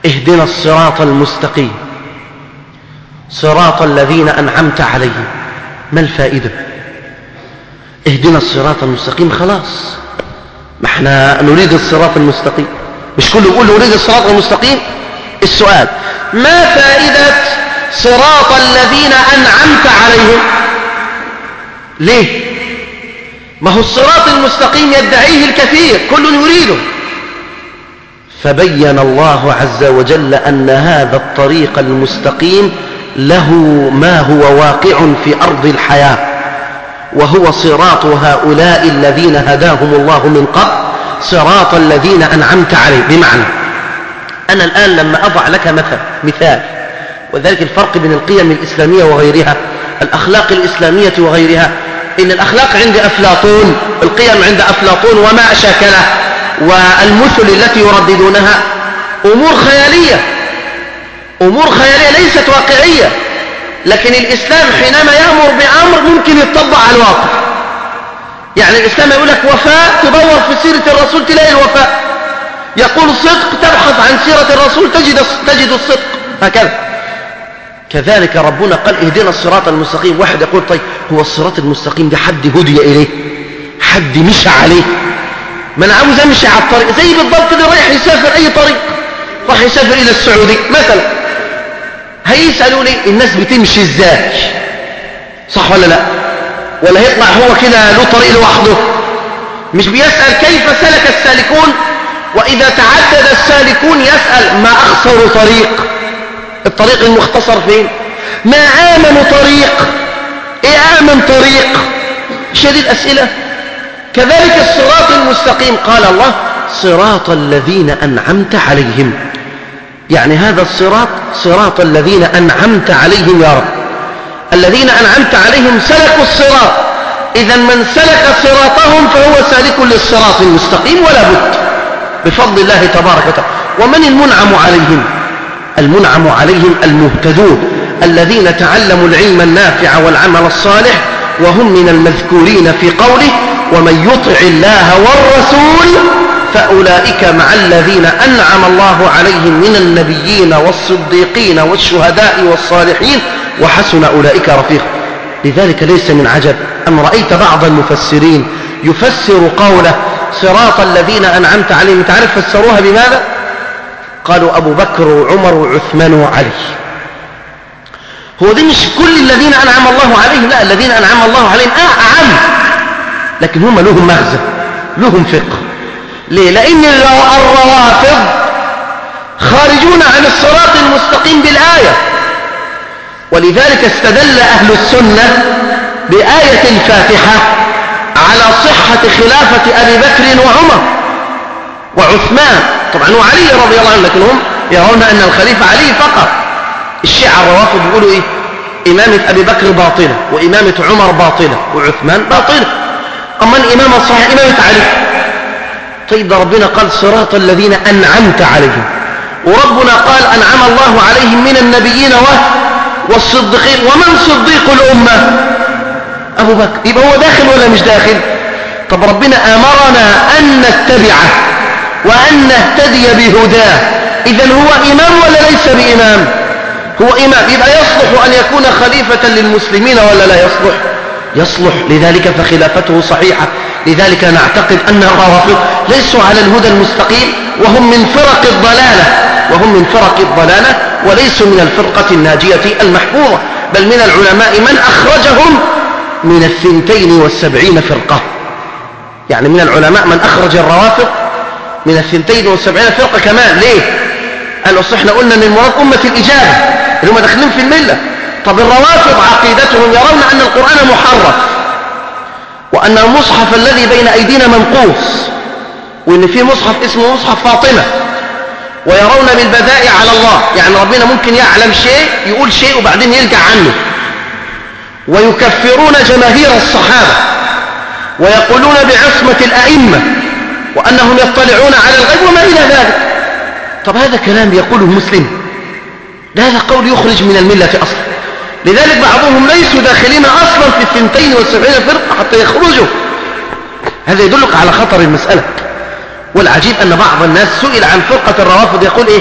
اهدنا الصراط المستقيم. صراط الذين أنعمت عليهم. ما الفائدة؟ اهدنا الصراط المستقيم خلاص. ما إحنا نريد الصراط المستقيم. مش كله يقول نريد الصراط المستقيم؟ السؤال ما فائدة صراط الذين أنعمت عليهم؟ ليه؟ ما هو الصراط المستقيم يدعيه الكثير كل يريده. فبين الله عز وجل أن هذا الطريق المستقيم له ما هو واقع في أرض الحياة وهو صراط هؤلاء الذين هداهم الله من قبل صراط الذين أنعمت عليه بمعنى أنا الآن لما أضع لك مثل مثال وذلك الفرق بين القيم الإسلامية وغيرها الأخلاق الإسلامية وغيرها إن الأخلاق عند أفلاطون القيم عند أفلاطون وما أشاكله والمثل التي يرددونها أمور خيالية. أمور خيالية ليست واقعية لكن الإسلام حينما يأمر بأمر ممكن يتطبق على الواقع. يعني الإسلام يقول لك وفاء تدور في سيرة الرسول تلاقي الوفاء. يقول صدق تبحث عن سيرة الرسول تجد, تجد الصدق. هكذا. كذلك ربنا قال اهدنا الصراط المستقيم. واحد يقول طيب هو الصراط المستقيم ده حد هدي إليه؟ حد مشى عليه؟ ما أنا عاوز أمشي على الطريق زي بالضبط اللي رايح يسافر أي طريق. راح يسافر إلى السعودية. مثلا هيسألوني الناس بتمشي إزاي؟ صح ولا لا؟ ولا يطلع هو كده له طريق لوحده مش بيسأل كيف سلك السالكون؟ وإذا تعدد السالكون يسأل ما أخسر طريق. الطريق المختصر فين؟ ما آمن طريق؟ إيه آمن طريق؟ شديد أسئلة. كذلك الصراط المستقيم. قال الله صراط الذين أنعمت عليهم. يعني هذا الصراط صراط الذين أنعمت عليهم يا رب. الذين أنعمت عليهم سلكوا الصراط. إذا من سلك صراطهم فهو سالك للصراط المستقيم ولا بد. بفضل الله تبارك وتعالى. ومن المنعم عليهم؟ المنعم عليهم المهتدون. الذين تعلموا العلم النافع والعمل الصالح وهم من المذكورين في قوله ومن يطع الله والرسول فأولئك مع الذين أنعم الله عليهم من النبيين والصديقين والشهداء والصالحين وحسن أولئك رفيقا لذلك ليس من عجب أن رأيت بعض المفسرين يفسر قوله صراط الذين أنعمت عليهم. تعرف فسروها بماذا؟ قالوا أبو بكر وعمر وعثمان وعلي. هو دي مش كل الذين أنعم الله عليهم لا الذين أنعم الله عليهم أعم لكن هم لهم مغزى لهم فقه. ليه؟ لأن الروافض خارجون عن الصراط المستقيم بالآية. ولذلك استدل أهل السنة بآية الفاتحة على صحة خلافة أبي بكر وعمر وعثمان. طبعا وعلي رضي الله عنه لكن هم يرون أن الخليفة علي فقط. الشيعة الروافض يقولوا إيه؟ إمامة أبي بكر باطلة وإمامة عمر باطلة وعثمان باطلة. أما الإمامة الصحيح إمامة علي. طيب ربنا قال صراط الذين أنعمت عليهم. وربنا قال أنعم الله عليهم من النبيين والصديقين. ومن صديق الأمة؟ أبو بكر. يبقى هو داخل ولا مش داخل؟ طب ربنا أمرنا أن نتبعه وأن نهتدي بهداه. إذا هو إمام ولا ليس بإمام؟ هو إمام. يبقى يصلح أن يكون خليفة للمسلمين ولا لا يصلح؟ يصلح. لذلك فخلافته صحيحة. لذلك نعتقد أن الروافض ليسوا على الهدى المستقيم وهم من فرق الضلالة. وهم من فرق الضلالة وليسوا من الفرقة الناجية المحفوظة بل من العلماء من أخرجهم من الثنتين والسبعين فرقة. يعني من العلماء من أخرج الروافض من الثنتين والسبعين فرقة كمان. ليه؟ قالوا إحنا قلنا إن المراد أمة الإجابة اللي هم داخلين في الملة. طب الروافض عقيدتهم يرون أن القرآن محرف وأن المصحف الذي بين أيدينا منقوص وأن في مصحف اسمه مصحف فاطمة ويرون بالبدائع على الله. يعني ربنا ممكن يعلم شيء يقول شيء وبعدين يرجع عنه. ويكفرون جماهير الصحابة ويقولون بعصمة الأئمة وأنهم يطلعون على الغيب وما إلى ذلك. طب هذا كلام يقوله مسلم. هذا قول يخرج من الملة أصلا. لذلك بعضهم ليسوا داخلين أصلا في الثنتين والسبعين فرقة حتى يخرجوا. هذا يدلك على خطر المسألة. والعجيب أن بعض الناس سئل عن فرقة الروافض يقول إيه؟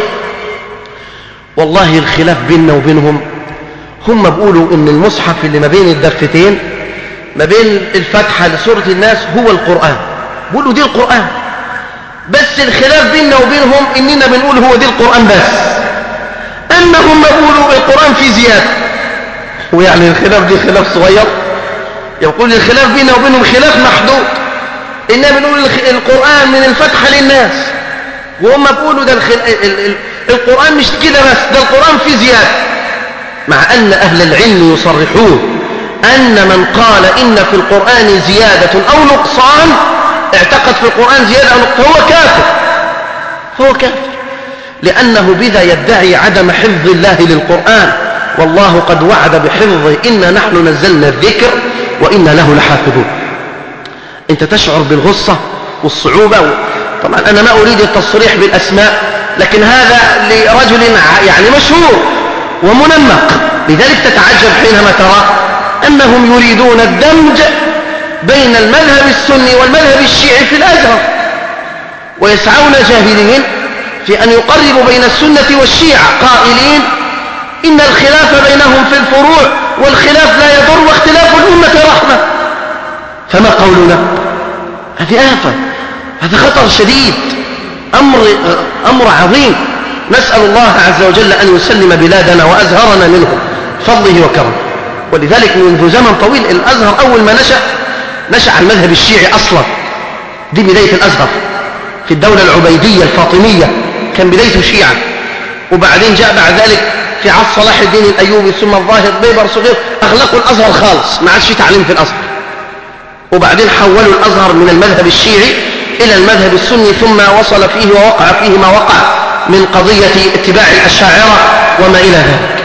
والله الخلاف بيننا وبينهم. هم بيقولوا إن المصحف اللي ما بين الدفتين ما بين الفتحة لسورة الناس هو القرآن. بيقولوا دي القرآن. بس الخلاف بيننا وبينهم إننا بنقول هو دي القرآن بس. أما هم بيقولوا القرآن في زيادة. ويعني الخلاف دي خلاف صغير. يقول الخلاف بيننا وبينهم خلاف محدود. إننا بنقول القرآن من الفتحة للناس. وهم بيقولوا ده الخل... ال... ال... القرآن مش كده بس ده القرآن فيه زيادة. مع أن أهل العلم يصرحون أن من قال إن في القرآن زيادة أو نقصان اعتقد في القرآن زيادة أو نقصان هو كافر. هو كافر. لأنه بذا يدعي عدم حفظ الله للقرآن. والله قد وعد بحفظه. إنا نحن نزلنا الذكر وإنا له لحافظون. أنت تشعر بالغصة والصعوبة طبعا أنا ما أريد التصريح بالأسماء لكن هذا لرجل يعني مشهور ومنمق. لذلك تتعجب حينما ترى أنهم يريدون الدمج بين المذهب السني والمذهب الشيعي في الأزهر ويسعون جاهلين في أن يقربوا بين السنة والشيعة قائلين إن الخلاف بينهم في الفروع والخلاف لا يضر واختلاف الأمة رحمة. فما قولنا؟ هذه آفة هذا خطر شديد أمر, أمر عظيم. نسأل الله عز وجل أن يسلم بلادنا وأزهرنا منه فضله وكرمه. ولذلك منذ زمن طويل الأزهر أول ما نشأ نشأ على المذهب الشيعي أصلا دي بداية الأزهر. في الدولة العبيدية الفاطمية كان بدايته شيعا. وبعدين جاء بعد ذلك في عصر صلاح الدين الأيوبي ثم الظاهر بيبر صغير أغلقوا الأزهر خالص. ما عادش في تعليم في الأزهر. وبعدين حولوا الأزهر من المذهب الشيعي إلى المذهب السني ثم وصل فيه ووقع فيه ما وقع من قضية اتباع الأشاعرة وما إلى ذلك.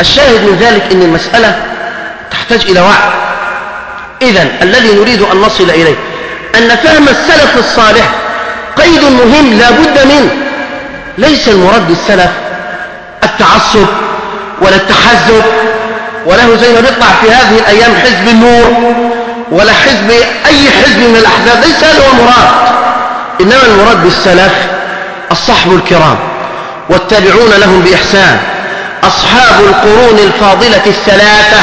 الشاهد من ذلك أن المسألة تحتاج إلى وعي. إذا الذي نريد أن نصل إليه أن فهم السلف الصالح قيد مهم لا بد منه. ليس المراد بالسلف التعصب ولا التحزب وله زي ما بيطلع في هذه الأيام حزب النور ولا حزب أي حزب من الأحزاب ليس هذا هو المراد. إنما المراد بالسلف الصحب الكرام والتابعون لهم بإحسان. أصحاب القرون الفاضلة الثلاثة.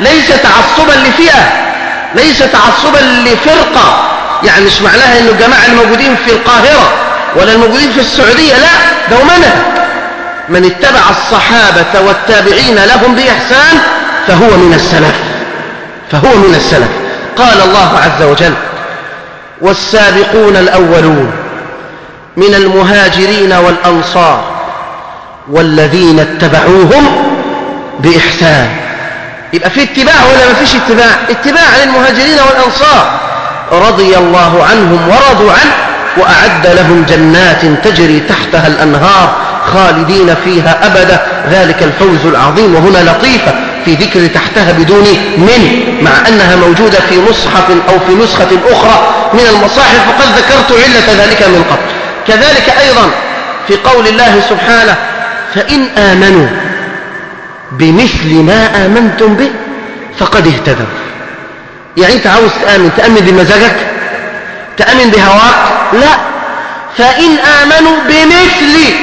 ليس تعصبا لفئة ليس تعصبا لفرقة. يعني مش معناها أن الجماعة الموجودين في القاهرة ولا الموجودين في السعودية؟ لا ده منهج من اتبع الصحابة والتابعين لهم بإحسان فهو من السلف. فهو من السلف. قال الله عز وجل والسابقون الأولون من المهاجرين والأنصار والذين اتبعوهم بإحسان. يبقى في اتباع ولا ما فيش اتباع؟ اتباع للمهاجرين والأنصار. رضي الله عنهم ورضوا عنه وأعد لهم جنات تجري تحتها الأنهار خالدين فيها أبدا. ذلك الفوز العظيم وهنا لطيفة في ذكر تحتها بدون من مع أنها موجودة في مصحف أو في نسخة أخرى من المصاحف وقد ذكرت علة ذلك من قبل. كذلك أيضا في قول الله سبحانه فإن آمنوا بمثل ما آمنتم به فقد اهتدوا. يعني أنت عاوز تآمن تآمن بمزاجك؟ تآمن بهواك؟ لا. فإن آمنوا بمثل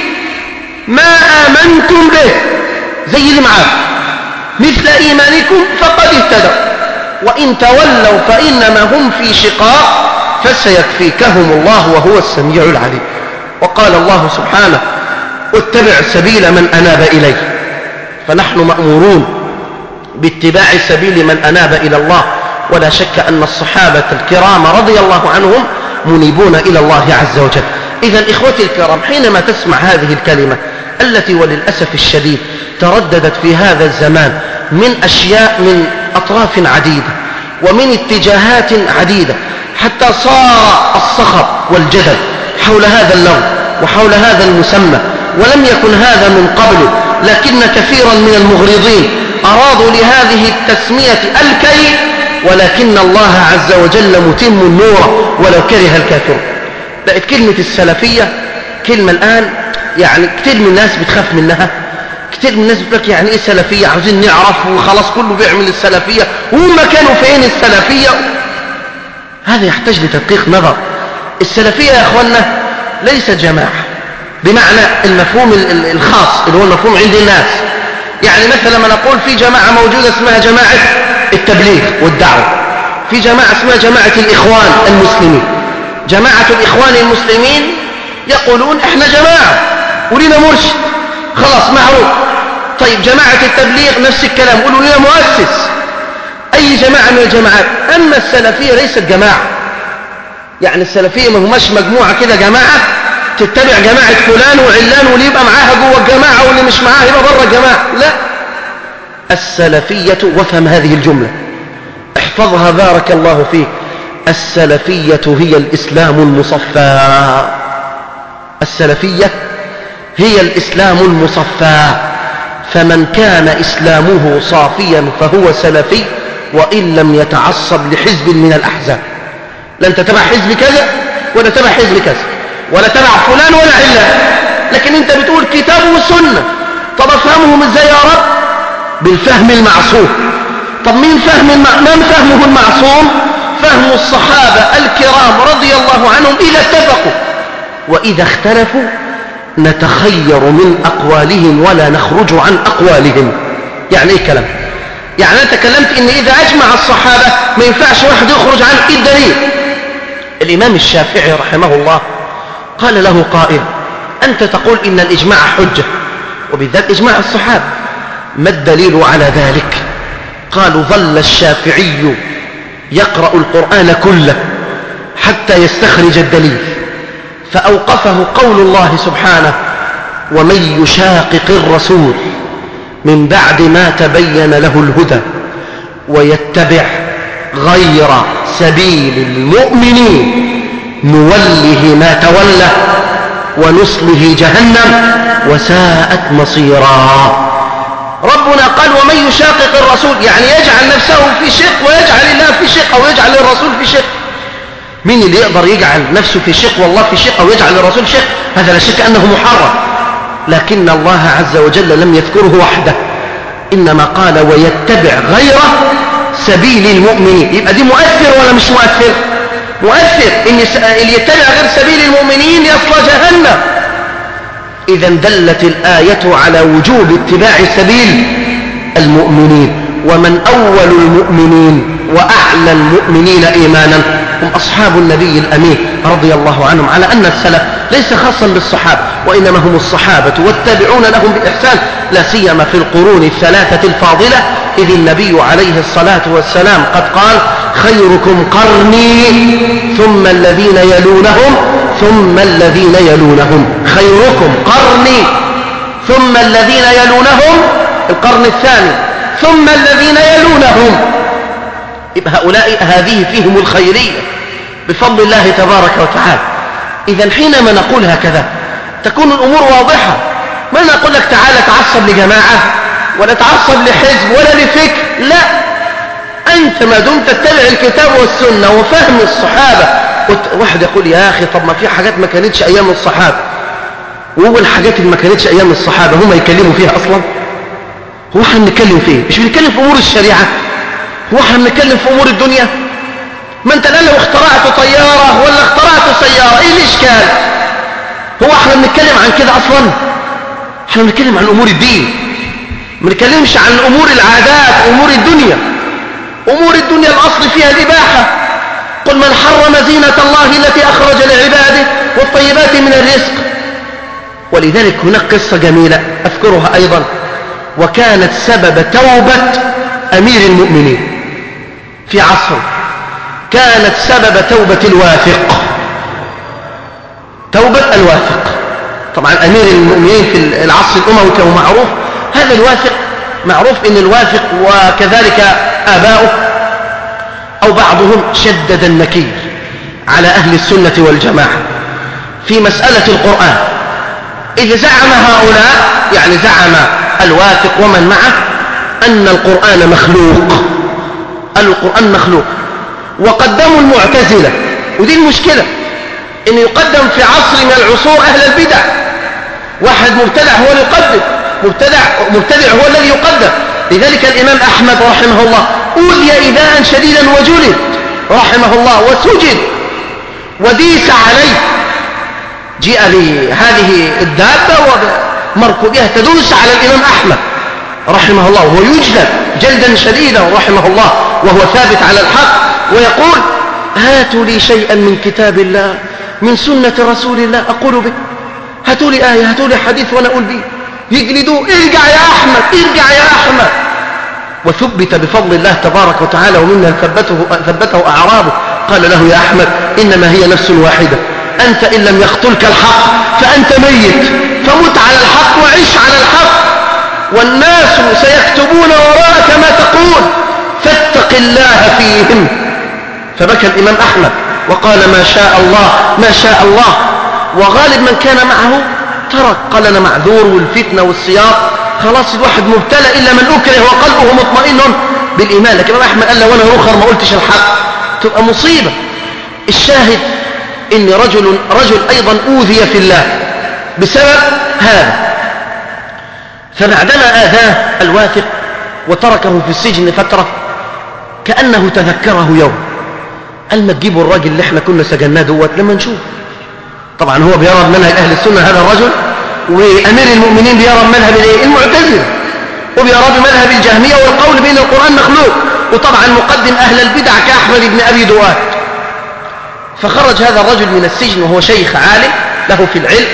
ما آمنتم به. زي اللي معاك مثل إيمانكم فقد اهتدوا وإن تولوا فإنما هم في شقاق فسيكفيكهم الله وهو السميع العليم. وقال الله سبحانه اتبع سبيل من أناب إليه. فنحن مأمورون باتباع سبيل من أناب إلى الله. ولا شك أن الصحابة الكرام رضي الله عنهم منيبون إلى الله عز وجل. إذا إخوتي الكرام حينما تسمع هذه الكلمة التي وللأسف الشديد ترددت في هذا الزمان من أشياء من أطراف عديدة ومن اتجاهات عديدة حتى صار الصخب والجدل حول هذا اللون وحول هذا المسمى ولم يكن هذا من قبل لكن كثيرا من المغرضين أرادوا لهذه التسمية الكي ولكن الله عز وجل متم النور ولو كره الكافر. بقت كلمة السلفية كلمة الآن يعني كتير من الناس بتخاف منها. كتير من الناس بتقول يعني إيه سلفية؟ عاوزين نعرف وخلاص كله بيعمل السلفية. وهم كانوا فين السلفية؟ هذا يحتاج لتدقيق نظر. السلفية يا اخوانا ليست جماعة. بمعنى المفهوم الخاص اللي هو المفهوم عند الناس. يعني مثلا لما نقول في جماعة موجودة اسمها جماعة التبليغ والدعوة. في جماعة اسمها جماعة الإخوان المسلمين. جماعة الإخوان المسلمين يقولون إحنا جماعة ولنا مرشد. خلاص معروف. طيب جماعة التبليغ نفس الكلام قولوا لنا مؤسس. أي جماعة من الجماعات؟ أما السلفية ليست جماعة. يعني السلفية ما هماش مجموعة كده جماعة؟ تتبع جماعة فلان وعلان واللي يبقى معاها جوه الجماعة واللي مش معاها يبقى بره الجماعة. لا. السلفية وفهم هذه الجملة. احفظها بارك الله فيك. السلفية هي الإسلام المصفى. السلفية هي الإسلام المصفى. فمن كان إسلامه صافيا فهو سلفي وإن لم يتعصب لحزب من الأحزاب. لن تتبع حزب كذا ولا تتبع حزب كذا ولا تبع فلان ولا علان. لكن أنت بتقول كتاب وسنة. طب أفهمهم إزاي يا رب؟ بالفهم المعصوم. طب مين فهم الم... من فهمه المعصوم؟ فهم الصحابة الكرام رضي الله عنهم إذا اتفقوا. وإذا اختلفوا نتخير من أقوالهم ولا نخرج عن أقوالهم. يعني إيه كلام؟ يعني أنا تكلمت إن إذا أجمع الصحابة ما ينفعش واحد يخرج عن الدليل. الإمام الشافعي رحمه الله قال له قائل أنت تقول إن الإجماع حجة. وبالذات إجماع الصحابة. ما الدليل على ذلك؟ قالوا ظل الشافعي يقرأ القرآن كله حتى يستخرج الدليل فأوقفه قول الله سبحانه ومن يشاقق الرسول من بعد ما تبين له الهدى ويتبع غير سبيل المؤمنين نوله ما تولى ونصله جهنم وساءت مصيرا. ربنا قال ومن يشاقق الرسول يعني يجعل نفسه في شق ويجعل الله في شق أو يجعل الرسول في شق. مين اللي يقدر يجعل نفسه في شق والله في شق أو يجعل الرسول شق؟ هذا لا شك أنه محرم. لكن الله عز وجل لم يذكره وحده. إنما قال ويتبع غير سبيل المؤمنين. يبقى دي مؤثر ولا مش مؤثر؟ مؤثر. إن اللي يتبع غير سبيل المؤمنين يصلى جهنم. إذا دلت الآية على وجوب اتباع سبيل المؤمنين ومن أول المؤمنين وأعلى المؤمنين إيمانا. هم أصحاب النبي الأمين رضي الله عنهم على أن السلف ليس خاصا بالصحابة وإنما هم الصحابة والتابعون لهم بإحسان. لا سيما في القرون الثلاثة الفاضلة إذ النبي عليه الصلاة والسلام قد قال خيركم قرني ثم الذين يلونهم ثم الذين يلونهم. خيركم قرني. ثم الذين يلونهم. القرن الثاني. ثم الذين يلونهم. يبقى هؤلاء هذه فيهم الخيرية. بفضل الله تبارك وتعالى. إذا حينما نقول هكذا تكون الأمور واضحة. ما نقول لك تعالى تعصب لجماعة ولا تعصب لحزب ولا لفكر. لا. أنت ما دمت تتبع الكتاب والسنة وفهم الصحابة. واحد يقول يا أخي طب ما في حاجات ما كانتش أيام الصحابة. وهو الحاجات اللي ما كانتش أيام الصحابة هم يكلموا فيها أصلا؟ هو إحنا بنتكلم فيه مش بنتكلم في أمور الشريعة؟ هو إحنا بنتكلم في أمور الدنيا؟ ما أنت لو اخترعت طيارة ولا اخترعت سيارة إيه الإشكال؟ هو إحنا بنتكلم عن كده أصلا؟ إحنا بنتكلم عن أمور الدين. ما بنتكلمش عن أمور العادات أمور الدنيا. أمور الدنيا الأصل فيها الاباحة قل من حرم زينة الله التي أخرج لعباده والطيبات من الرزق. ولذلك هناك قصة جميلة أذكرها أيضا. وكانت سبب توبة أمير المؤمنين في عصر. كانت سبب توبة الواثق. توبة الواثق. طبعا أمير المؤمنين في العصر الأموي كان معروف. هذا الواثق معروف أن الواثق وكذلك آباؤه أو بعضهم شدد النكير على أهل السنة والجماعة في مسألة القرآن. إذ زعم هؤلاء يعني زعم الواثق ومن معه أن القرآن مخلوق. القرآن مخلوق. وقدموا المعتزلة. ودي المشكلة. إن يقدم في عصر من العصور أهل البدع. واحد مبتدع هو اللي يقدم. مبتدع, مبتدع هو الذي يقدم. لذلك الإمام أحمد رحمه الله أوذي إيذاء شديدا وجلد رحمه الله وسجد وديس عليه جيء بهذه الدابة ومركوبها تدوس على الإمام أحمد رحمه الله وهو يجلد جلدا شديدا رحمه الله وهو ثابت على الحق ويقول هاتوا لي شيئا من كتاب الله من سنة رسول الله أقول به. هاتوا لي آية هاتوا لي حديث وأنا أقول به. يجلدوه ارجع يا أحمد ارجع يا أحمد. وثبت بفضل الله تبارك وتعالى وممن ثبته, ثبته أعرابه. قال له يا أحمد إنما هي نفس واحدة. أنت إن لم يقتلك الحق فأنت ميت. فمت على الحق وعش على الحق. والناس سيكتبون وراءك ما تقول. فاتق الله فيهم. فبكى الإمام أحمد وقال ما شاء الله ما شاء الله. وغالب من كان معه ترك. قال أنا معذور والفتنة والسياق. خلاص الواحد مبتلى إلا من أكره وقلبه مطمئن بالإيمان. لكن الإمام أحمد قال له وأنا رخر ما قلتش الحق. تبقى مصيبة. الشاهد إن رجل, رجل أيضا أوذي في الله. بسبب هذا. فبعدما آذاه الواثق وتركه في السجن فترة كأنه تذكره يوم. قال ما تجيبوا الراجل اللي إحنا كنا سجناه دوت؟ لما نشوف. طبعا هو بيرى منهج أهل السنة هذا الرجل. وأمير المؤمنين بيرى مذهب المعتزلة وبيرى بمذهب الجهمية والقول بين القرآن مخلوق. وطبعا مقدم أهل البدع كأحمد بن أبي دوات فخرج هذا الرجل من السجن وهو شيخ عالم له في العلم.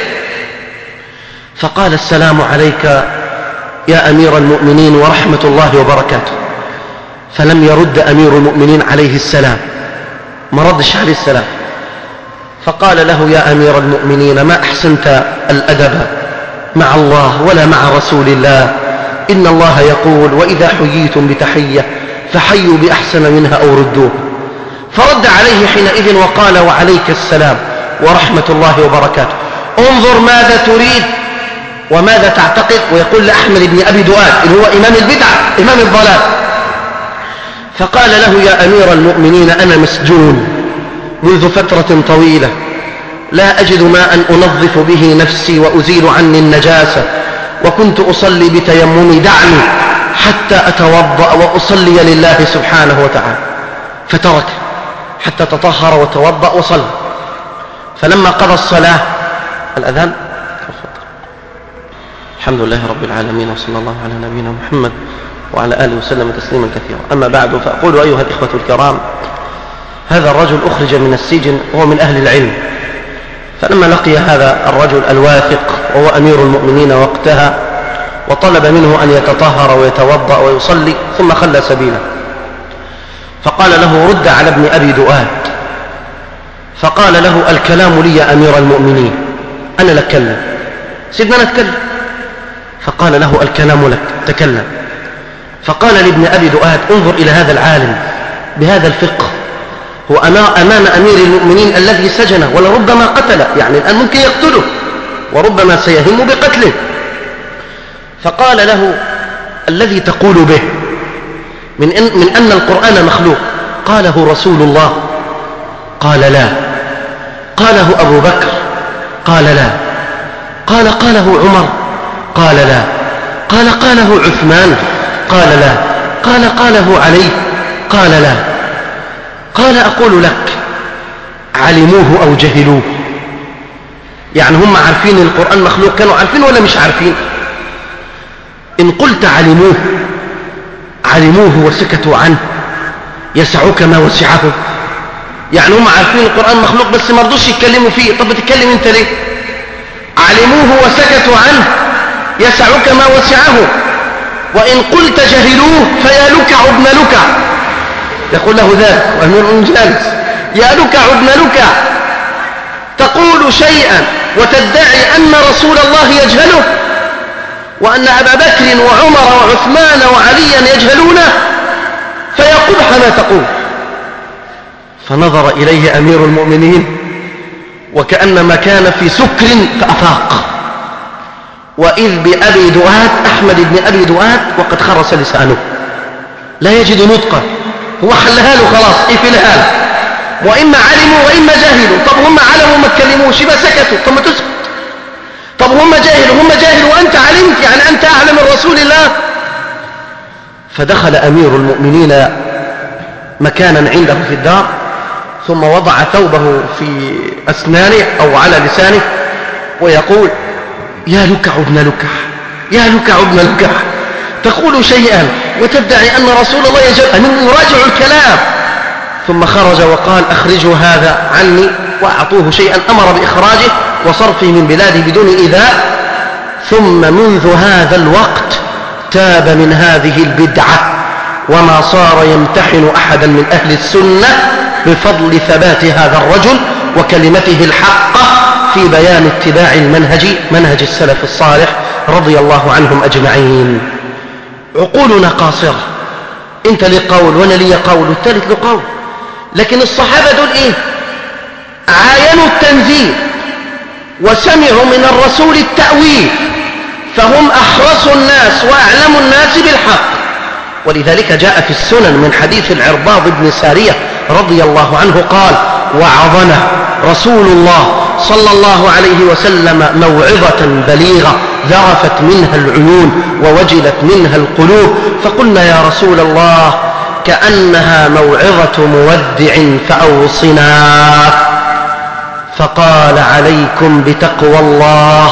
فقال السلام عليك يا أمير المؤمنين ورحمة الله وبركاته. فلم يرد أمير المؤمنين عليه السلام. ما ردش عليه السلام. فقال له يا أمير المؤمنين ما أحسنت الأدب؟ مع الله ولا مع رسول الله. إن الله يقول وإذا حييتم بتحية فحيوا بأحسن منها أو ردوه. فرد عليه حينئذ وقال وعليك السلام ورحمة الله وبركاته. انظر ماذا تريد وماذا تعتقد. ويقول لأحمد بن أبي دؤاد اللي هو إمام البدع إمام الضلال. فقال له يا أمير المؤمنين أنا مسجون منذ فترة طويلة. لا أجد ماء أنظف به نفسي وأزيل عني النجاسة. وكنت أصلي بتيممي دعني حتى أتوضأ وأصلي لله سبحانه وتعالى. فترك حتى تطهر وتوضأ وصلى. فلما قضى الصلاة الأذان الحمد لله رب العالمين وصلى الله على نبينا محمد وعلى آله وسلم تسليما كثيرا. أما بعد فأقول أيها الإخوة الكرام هذا الرجل أخرج من السجن وهو من أهل العلم. فلما لقي هذا الرجل الواثق وهو أمير المؤمنين وقتها وطلب منه أن يتطهر ويتوضأ ويصلي ثم خلى سبيله. فقال له رد على ابن أبي دؤاد. فقال له الكلام لي يا أمير المؤمنين أنا لك سيدنا نتكلم. فقال له الكلام لك تكلم. فقال لابن أبي دؤاد انظر إلى هذا العالم بهذا الفقه هو أمام أمير المؤمنين الذي سجنه ولربما قتله يعني الآن ممكن يقتله وربما سيهم بقتله. فقال له الذي تقول به من أن, من أن القرآن مخلوق. قاله رسول الله. قال لا. قاله أبو بكر. قال لا. قال قاله عمر. قال لا. قال قاله عثمان. قال لا. قال قاله علي. قال لا. قال أقول لك علموه أو جهلوه. يعني هم عارفين القرآن مخلوق كانوا عارفين ولا مش عارفين؟ إن قلت علموه علموه وسكتوا عنه يسعوك ما وسعه. يعني هم عارفين القرآن مخلوق بس ما رضوش يتكلموا فيه. طب بتتكلم أنت ليه؟ علموه وسكتوا عنه يسعك ما وسعه. وإن قلت جهلوه فيا لكع ابن لكع يقول له ذلك وأمير جالس. يا لكع ابن لكع تقول شيئا وتدعي أن رسول الله يجهله وأن أبا بكر وعمر وعثمان وعليا يجهلونه فيا قبح ما تقول. فنظر إليه أمير المؤمنين وكأنما كان في سكر فأفاق. وإذ بأبي دؤاد أحمد بن أبي دؤاد وقد خرس لسانه. لا يجد نطقا هو حلها له خلاص إفلها له. وإما علموا وإما جاهلوا. طب هم علموا ما تكلموش يبقى سكتوا. طب ما تسكت. طب هم جاهلوا هم جاهلوا وأنت علمت يعني أنت أعلم من رسول الله. فدخل أمير المؤمنين مكانا عنده في الدار ثم وضع ثوبه في أسنانه أو على لسانه ويقول يا لكع ابن لكع يا لكع ابن لكع. تقول شيئا وتدعي أن رسول الله يجب أن يراجع الكلام. ثم خرج وقال أخرجوا هذا عني وأعطوه شيئا أمر بإخراجه وصرفه من بلاده بدون إذاء ثم منذ هذا الوقت تاب من هذه البدعة وما صار يمتحن أحدا من أهل السنة بفضل ثبات هذا الرجل وكلمته الحقة في بيان اتباع المنهج منهج السلف الصالح رضي الله عنهم أجمعين. عقولنا قاصرة. انت لي قول وأنا لي قول والثالث له قول. لكن الصحابة دول إيه؟ عاينوا التنزيل وسمعوا من الرسول التأويل. فهم أحرص الناس وأعلم الناس بالحق. ولذلك جاء في السنن من حديث العرباض بن سارية رضي الله عنه قال وعظنا رسول الله صلى الله عليه وسلم موعظة بليغة. ذرفت منها العيون ووجلت منها القلوب فقلنا يا رسول الله كأنها موعظة مودع فأوصنا. فقال عليكم بتقوى الله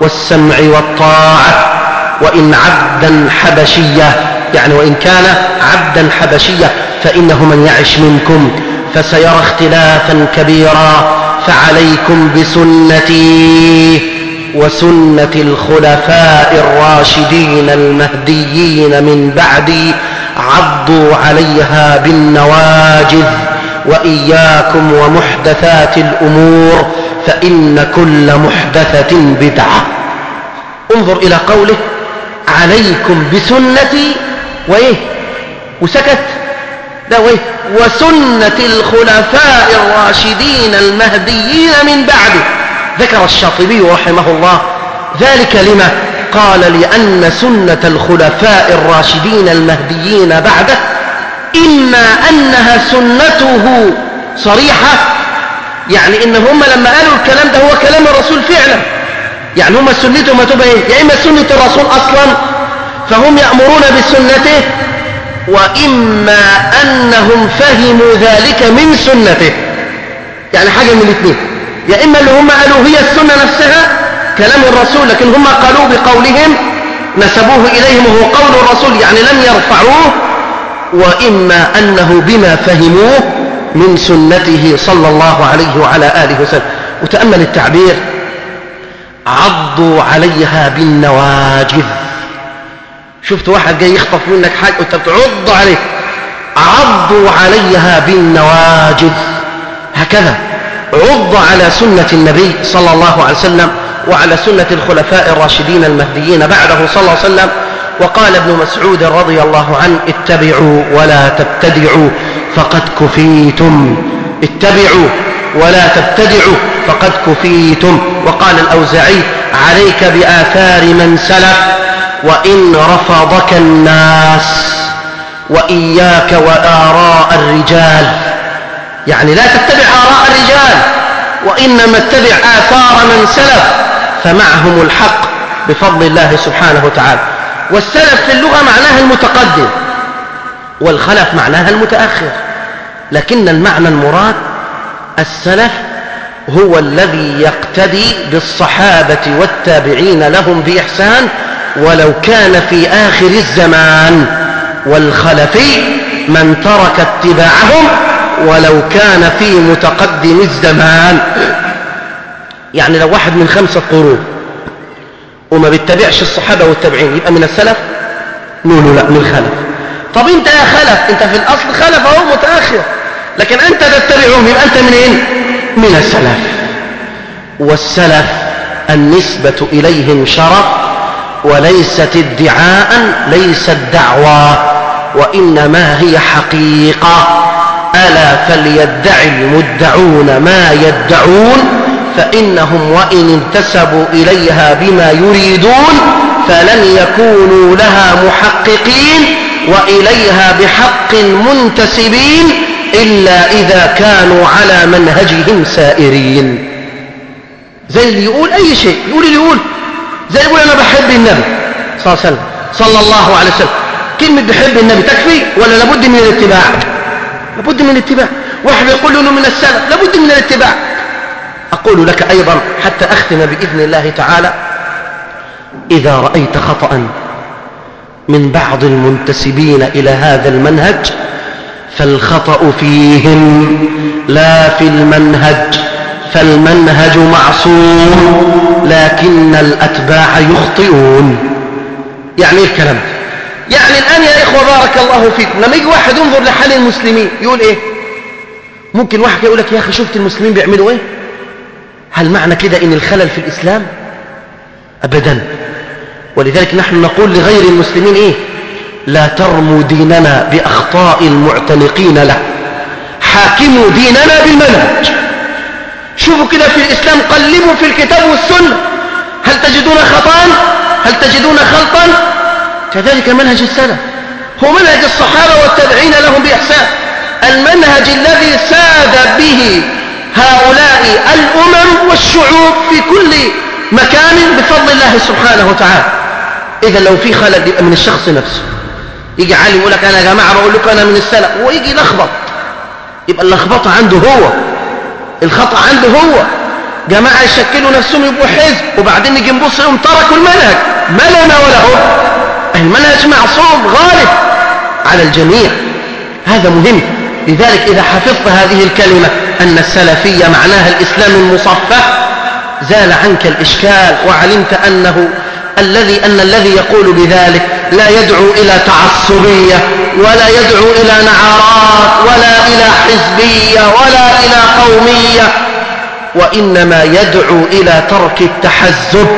والسمع والطاعة وإن عبدا حبشية يعني وإن كان عبدا حبشية فإنه من يعش منكم فسيرى اختلافا كبيرا فعليكم بسنتي. وسنة الخلفاء الراشدين المهديين من بعدي عضوا عليها بالنواجذ وإياكم ومحدثات الأمور فإن كل محدثة بدعة. انظر إلى قوله عليكم بسنتي وإيه؟ وسكت. لا وإيه؟ وسنة الخلفاء الراشدين المهديين من بعده ذكر الشاطبي رحمه الله ذلك لما قال لأن سنة الخلفاء الراشدين المهديين بعده إما أنها سنته صريحة يعني إن هم لما قالوا الكلام ده هو كلام الرسول فعلا. يعني هم سنتهم هتبقى إيه يا إما سنة الرسول أصلا فهم يأمرون بسنته وإما أنهم فهموا ذلك من سنته. يعني حاجة من الاثنين. يا إما اللي هم قالوا هي السنة نفسها كلام الرسول لكن هم قالوا بقولهم نسبوه إليهم وهو قول الرسول يعني لم يرفعوه وإما أنه بما فهموه من سنته صلى الله عليه وعلى آله وسلم. وتأمل التعبير عضوا عليها بالنواجذ. شفت واحد جاي يخطف منك حاجة وانت بتعض عليه. عضوا عليها بالنواجذ. هكذا. عض على سنة النبي صلى الله عليه وسلم وعلى سنة الخلفاء الراشدين المهديين بعده صلى الله عليه وسلم. وقال ابن مسعود رضي الله عنه اتبعوا ولا تبتدعوا فقد كفيتم. اتبعوا ولا تبتدعوا فقد كفيتم. وقال الأوزعي عليك بآثار من سلف وإن رفضك الناس وإياك وآراء الرجال. يعني لا تتبع آراء الرجال وإنما اتبع آثار من سلف فمعهم الحق بفضل الله سبحانه وتعالى. والسلف في اللغة معناها المتقدم والخلف معناها المتأخر. لكن المعنى المراد السلف هو الذي يقتدي بالصحابة والتابعين لهم بإحسان ولو كان في آخر الزمان. والخلفي من ترك اتباعهم ولو كان في متقدم الزمان. يعني لو واحد من خمسة قرون. وما بيتبعش الصحابة والتابعين. يبقى من السلف؟ نقول لا من الخلف. طب انت يا خلف انت في الأصل خلف أهو متأخر. لكن أنت تتبعهم يبقى أنت من إيه من السلف. والسلف النسبة إليهم شرف وليست ادعاء ليست دعوى وإنما هي حقيقة. ألا فليدعي المدعون ما يدعون فإنهم وإن انتسبوا إليها بما يريدون فلن يكونوا لها محققين وإليها بحق منتسبين إلا إذا كانوا على منهجهم سائرين. زي اللي يقول أي شيء؟ يقول اللي يقول. زي اللي يقول أنا بحب النبي صلى الله عليه وسلم. صلى الله عليه وسلم. كلمة بحب النبي تكفي ولا لابد من الاتباع؟ لابد من الاتباع. واحد يقول له من السلف لابد من الاتباع. أقول لك أيضا حتى أختم بإذن الله تعالى إذا رأيت خطأ من بعض المنتسبين إلى هذا المنهج فالخطأ فيهم لا في المنهج فالمنهج معصوم لكن الأتباع يخطئون. يعني إيه الكلام؟ يعني الآن يا إخوة بارك الله فيكم. لما يجي واحد ينظر لحال المسلمين يقول إيه؟ ممكن واحد يقول لك يا أخي شفت المسلمين بيعملوا إيه؟ هل معنى كده إن الخلل في الإسلام؟ أبدا. ولذلك نحن نقول لغير المسلمين إيه؟ لا ترموا ديننا بأخطاء المعتنقين له. حاكموا ديننا بالمنهج. شوفوا كده في الإسلام قلبوا في الكتاب والسنة. هل تجدون خطأ؟ هل تجدون خلطا؟ كذلك منهج السلف. هو منهج الصحابة والتابعين لهم بإحسان. المنهج الذي ساد به هؤلاء الأمم والشعوب في كل مكان بفضل الله سبحانه وتعالى. إذا لو في خلل من الشخص نفسه. يجي عالم يقول لك أنا يا جماعة بقول لكم أنا من السلف. ويجي يلخبط. يبقى اللخبطة عنده هو. الخطأ عنده هو. جماعة يشكلوا نفسهم يبقوا حزب. وبعدين نيجي نبص لهم تركوا المنهج. ما لنا ولا هو. المنهج معصوم غالب على الجميع. هذا مهم. لذلك إذا حفظت هذه الكلمة أن السلفية معناها الإسلام المصفى زال عنك الإشكال وعلمت أنه الذي أن الذي يقول بذلك لا يدعو إلى تعصبية ولا يدعو إلى نعرات ولا إلى حزبية ولا إلى قومية وإنما يدعو إلى ترك التحزب.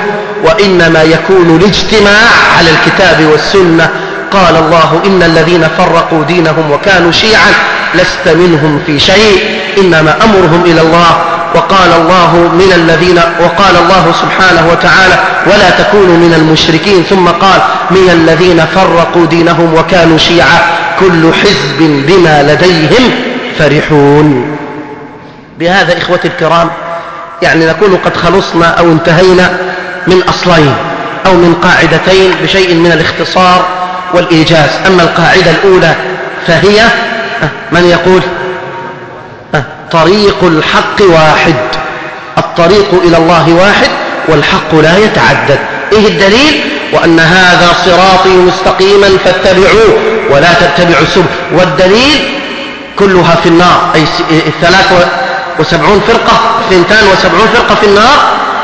وإنما يكون الاجتماع على الكتاب والسنة. قال الله إن الذين فرقوا دينهم وكانوا شيعا لست منهم في شيء إنما أمرهم إلى الله. وقال الله من الذين وقال الله سبحانه وتعالى ولا تكونوا من المشركين. ثم قال من الذين فرقوا دينهم وكانوا شيعا كل حزب بما لديهم فرحون. بهذا إخوتي الكرام يعني نكون قد خلصنا أو انتهينا من أصلين أو من قاعدتين بشيء من الاختصار والإيجاز. أما القاعدة الأولى فهي من يقول؟ طريق الحق واحد. الطريق إلى الله واحد والحق لا يتعدد. إيه الدليل؟ وأن هذا صراطي مستقيما فاتبعوه ولا تتبعوا السبل. والدليل كلها في النار. أي الثلاث وسبعون فرقة ثنتان وسبعون فرقة في النار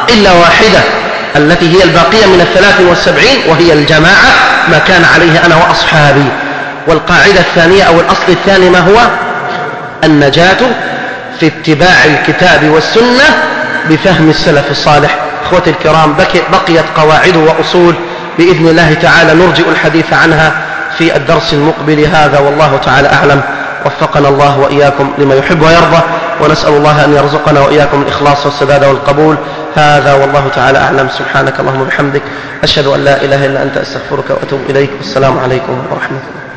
إلا واحدة. التي هي الباقية من الثلاث والسبعين وهي الجماعة ما كان عليه أنا وأصحابي. والقاعدة الثانية أو الأصل الثاني ما هو؟ النجاة في اتباع الكتاب والسنة بفهم السلف الصالح. إخوتي الكرام بقيت قواعد وأصول. بإذن الله تعالى نرجئ الحديث عنها في الدرس المقبل هذا والله تعالى أعلم. وفقنا الله وإياكم لما يحب ويرضى. ونسأل الله أن يرزقنا وإياكم الإخلاص والسداد والقبول. هذا والله تعالى أعلم. سبحانك اللهم وبحمدك أشهد أن لا إله إلا أنت أستغفرك وأتوب إليك. والسلام عليكم ورحمة الله.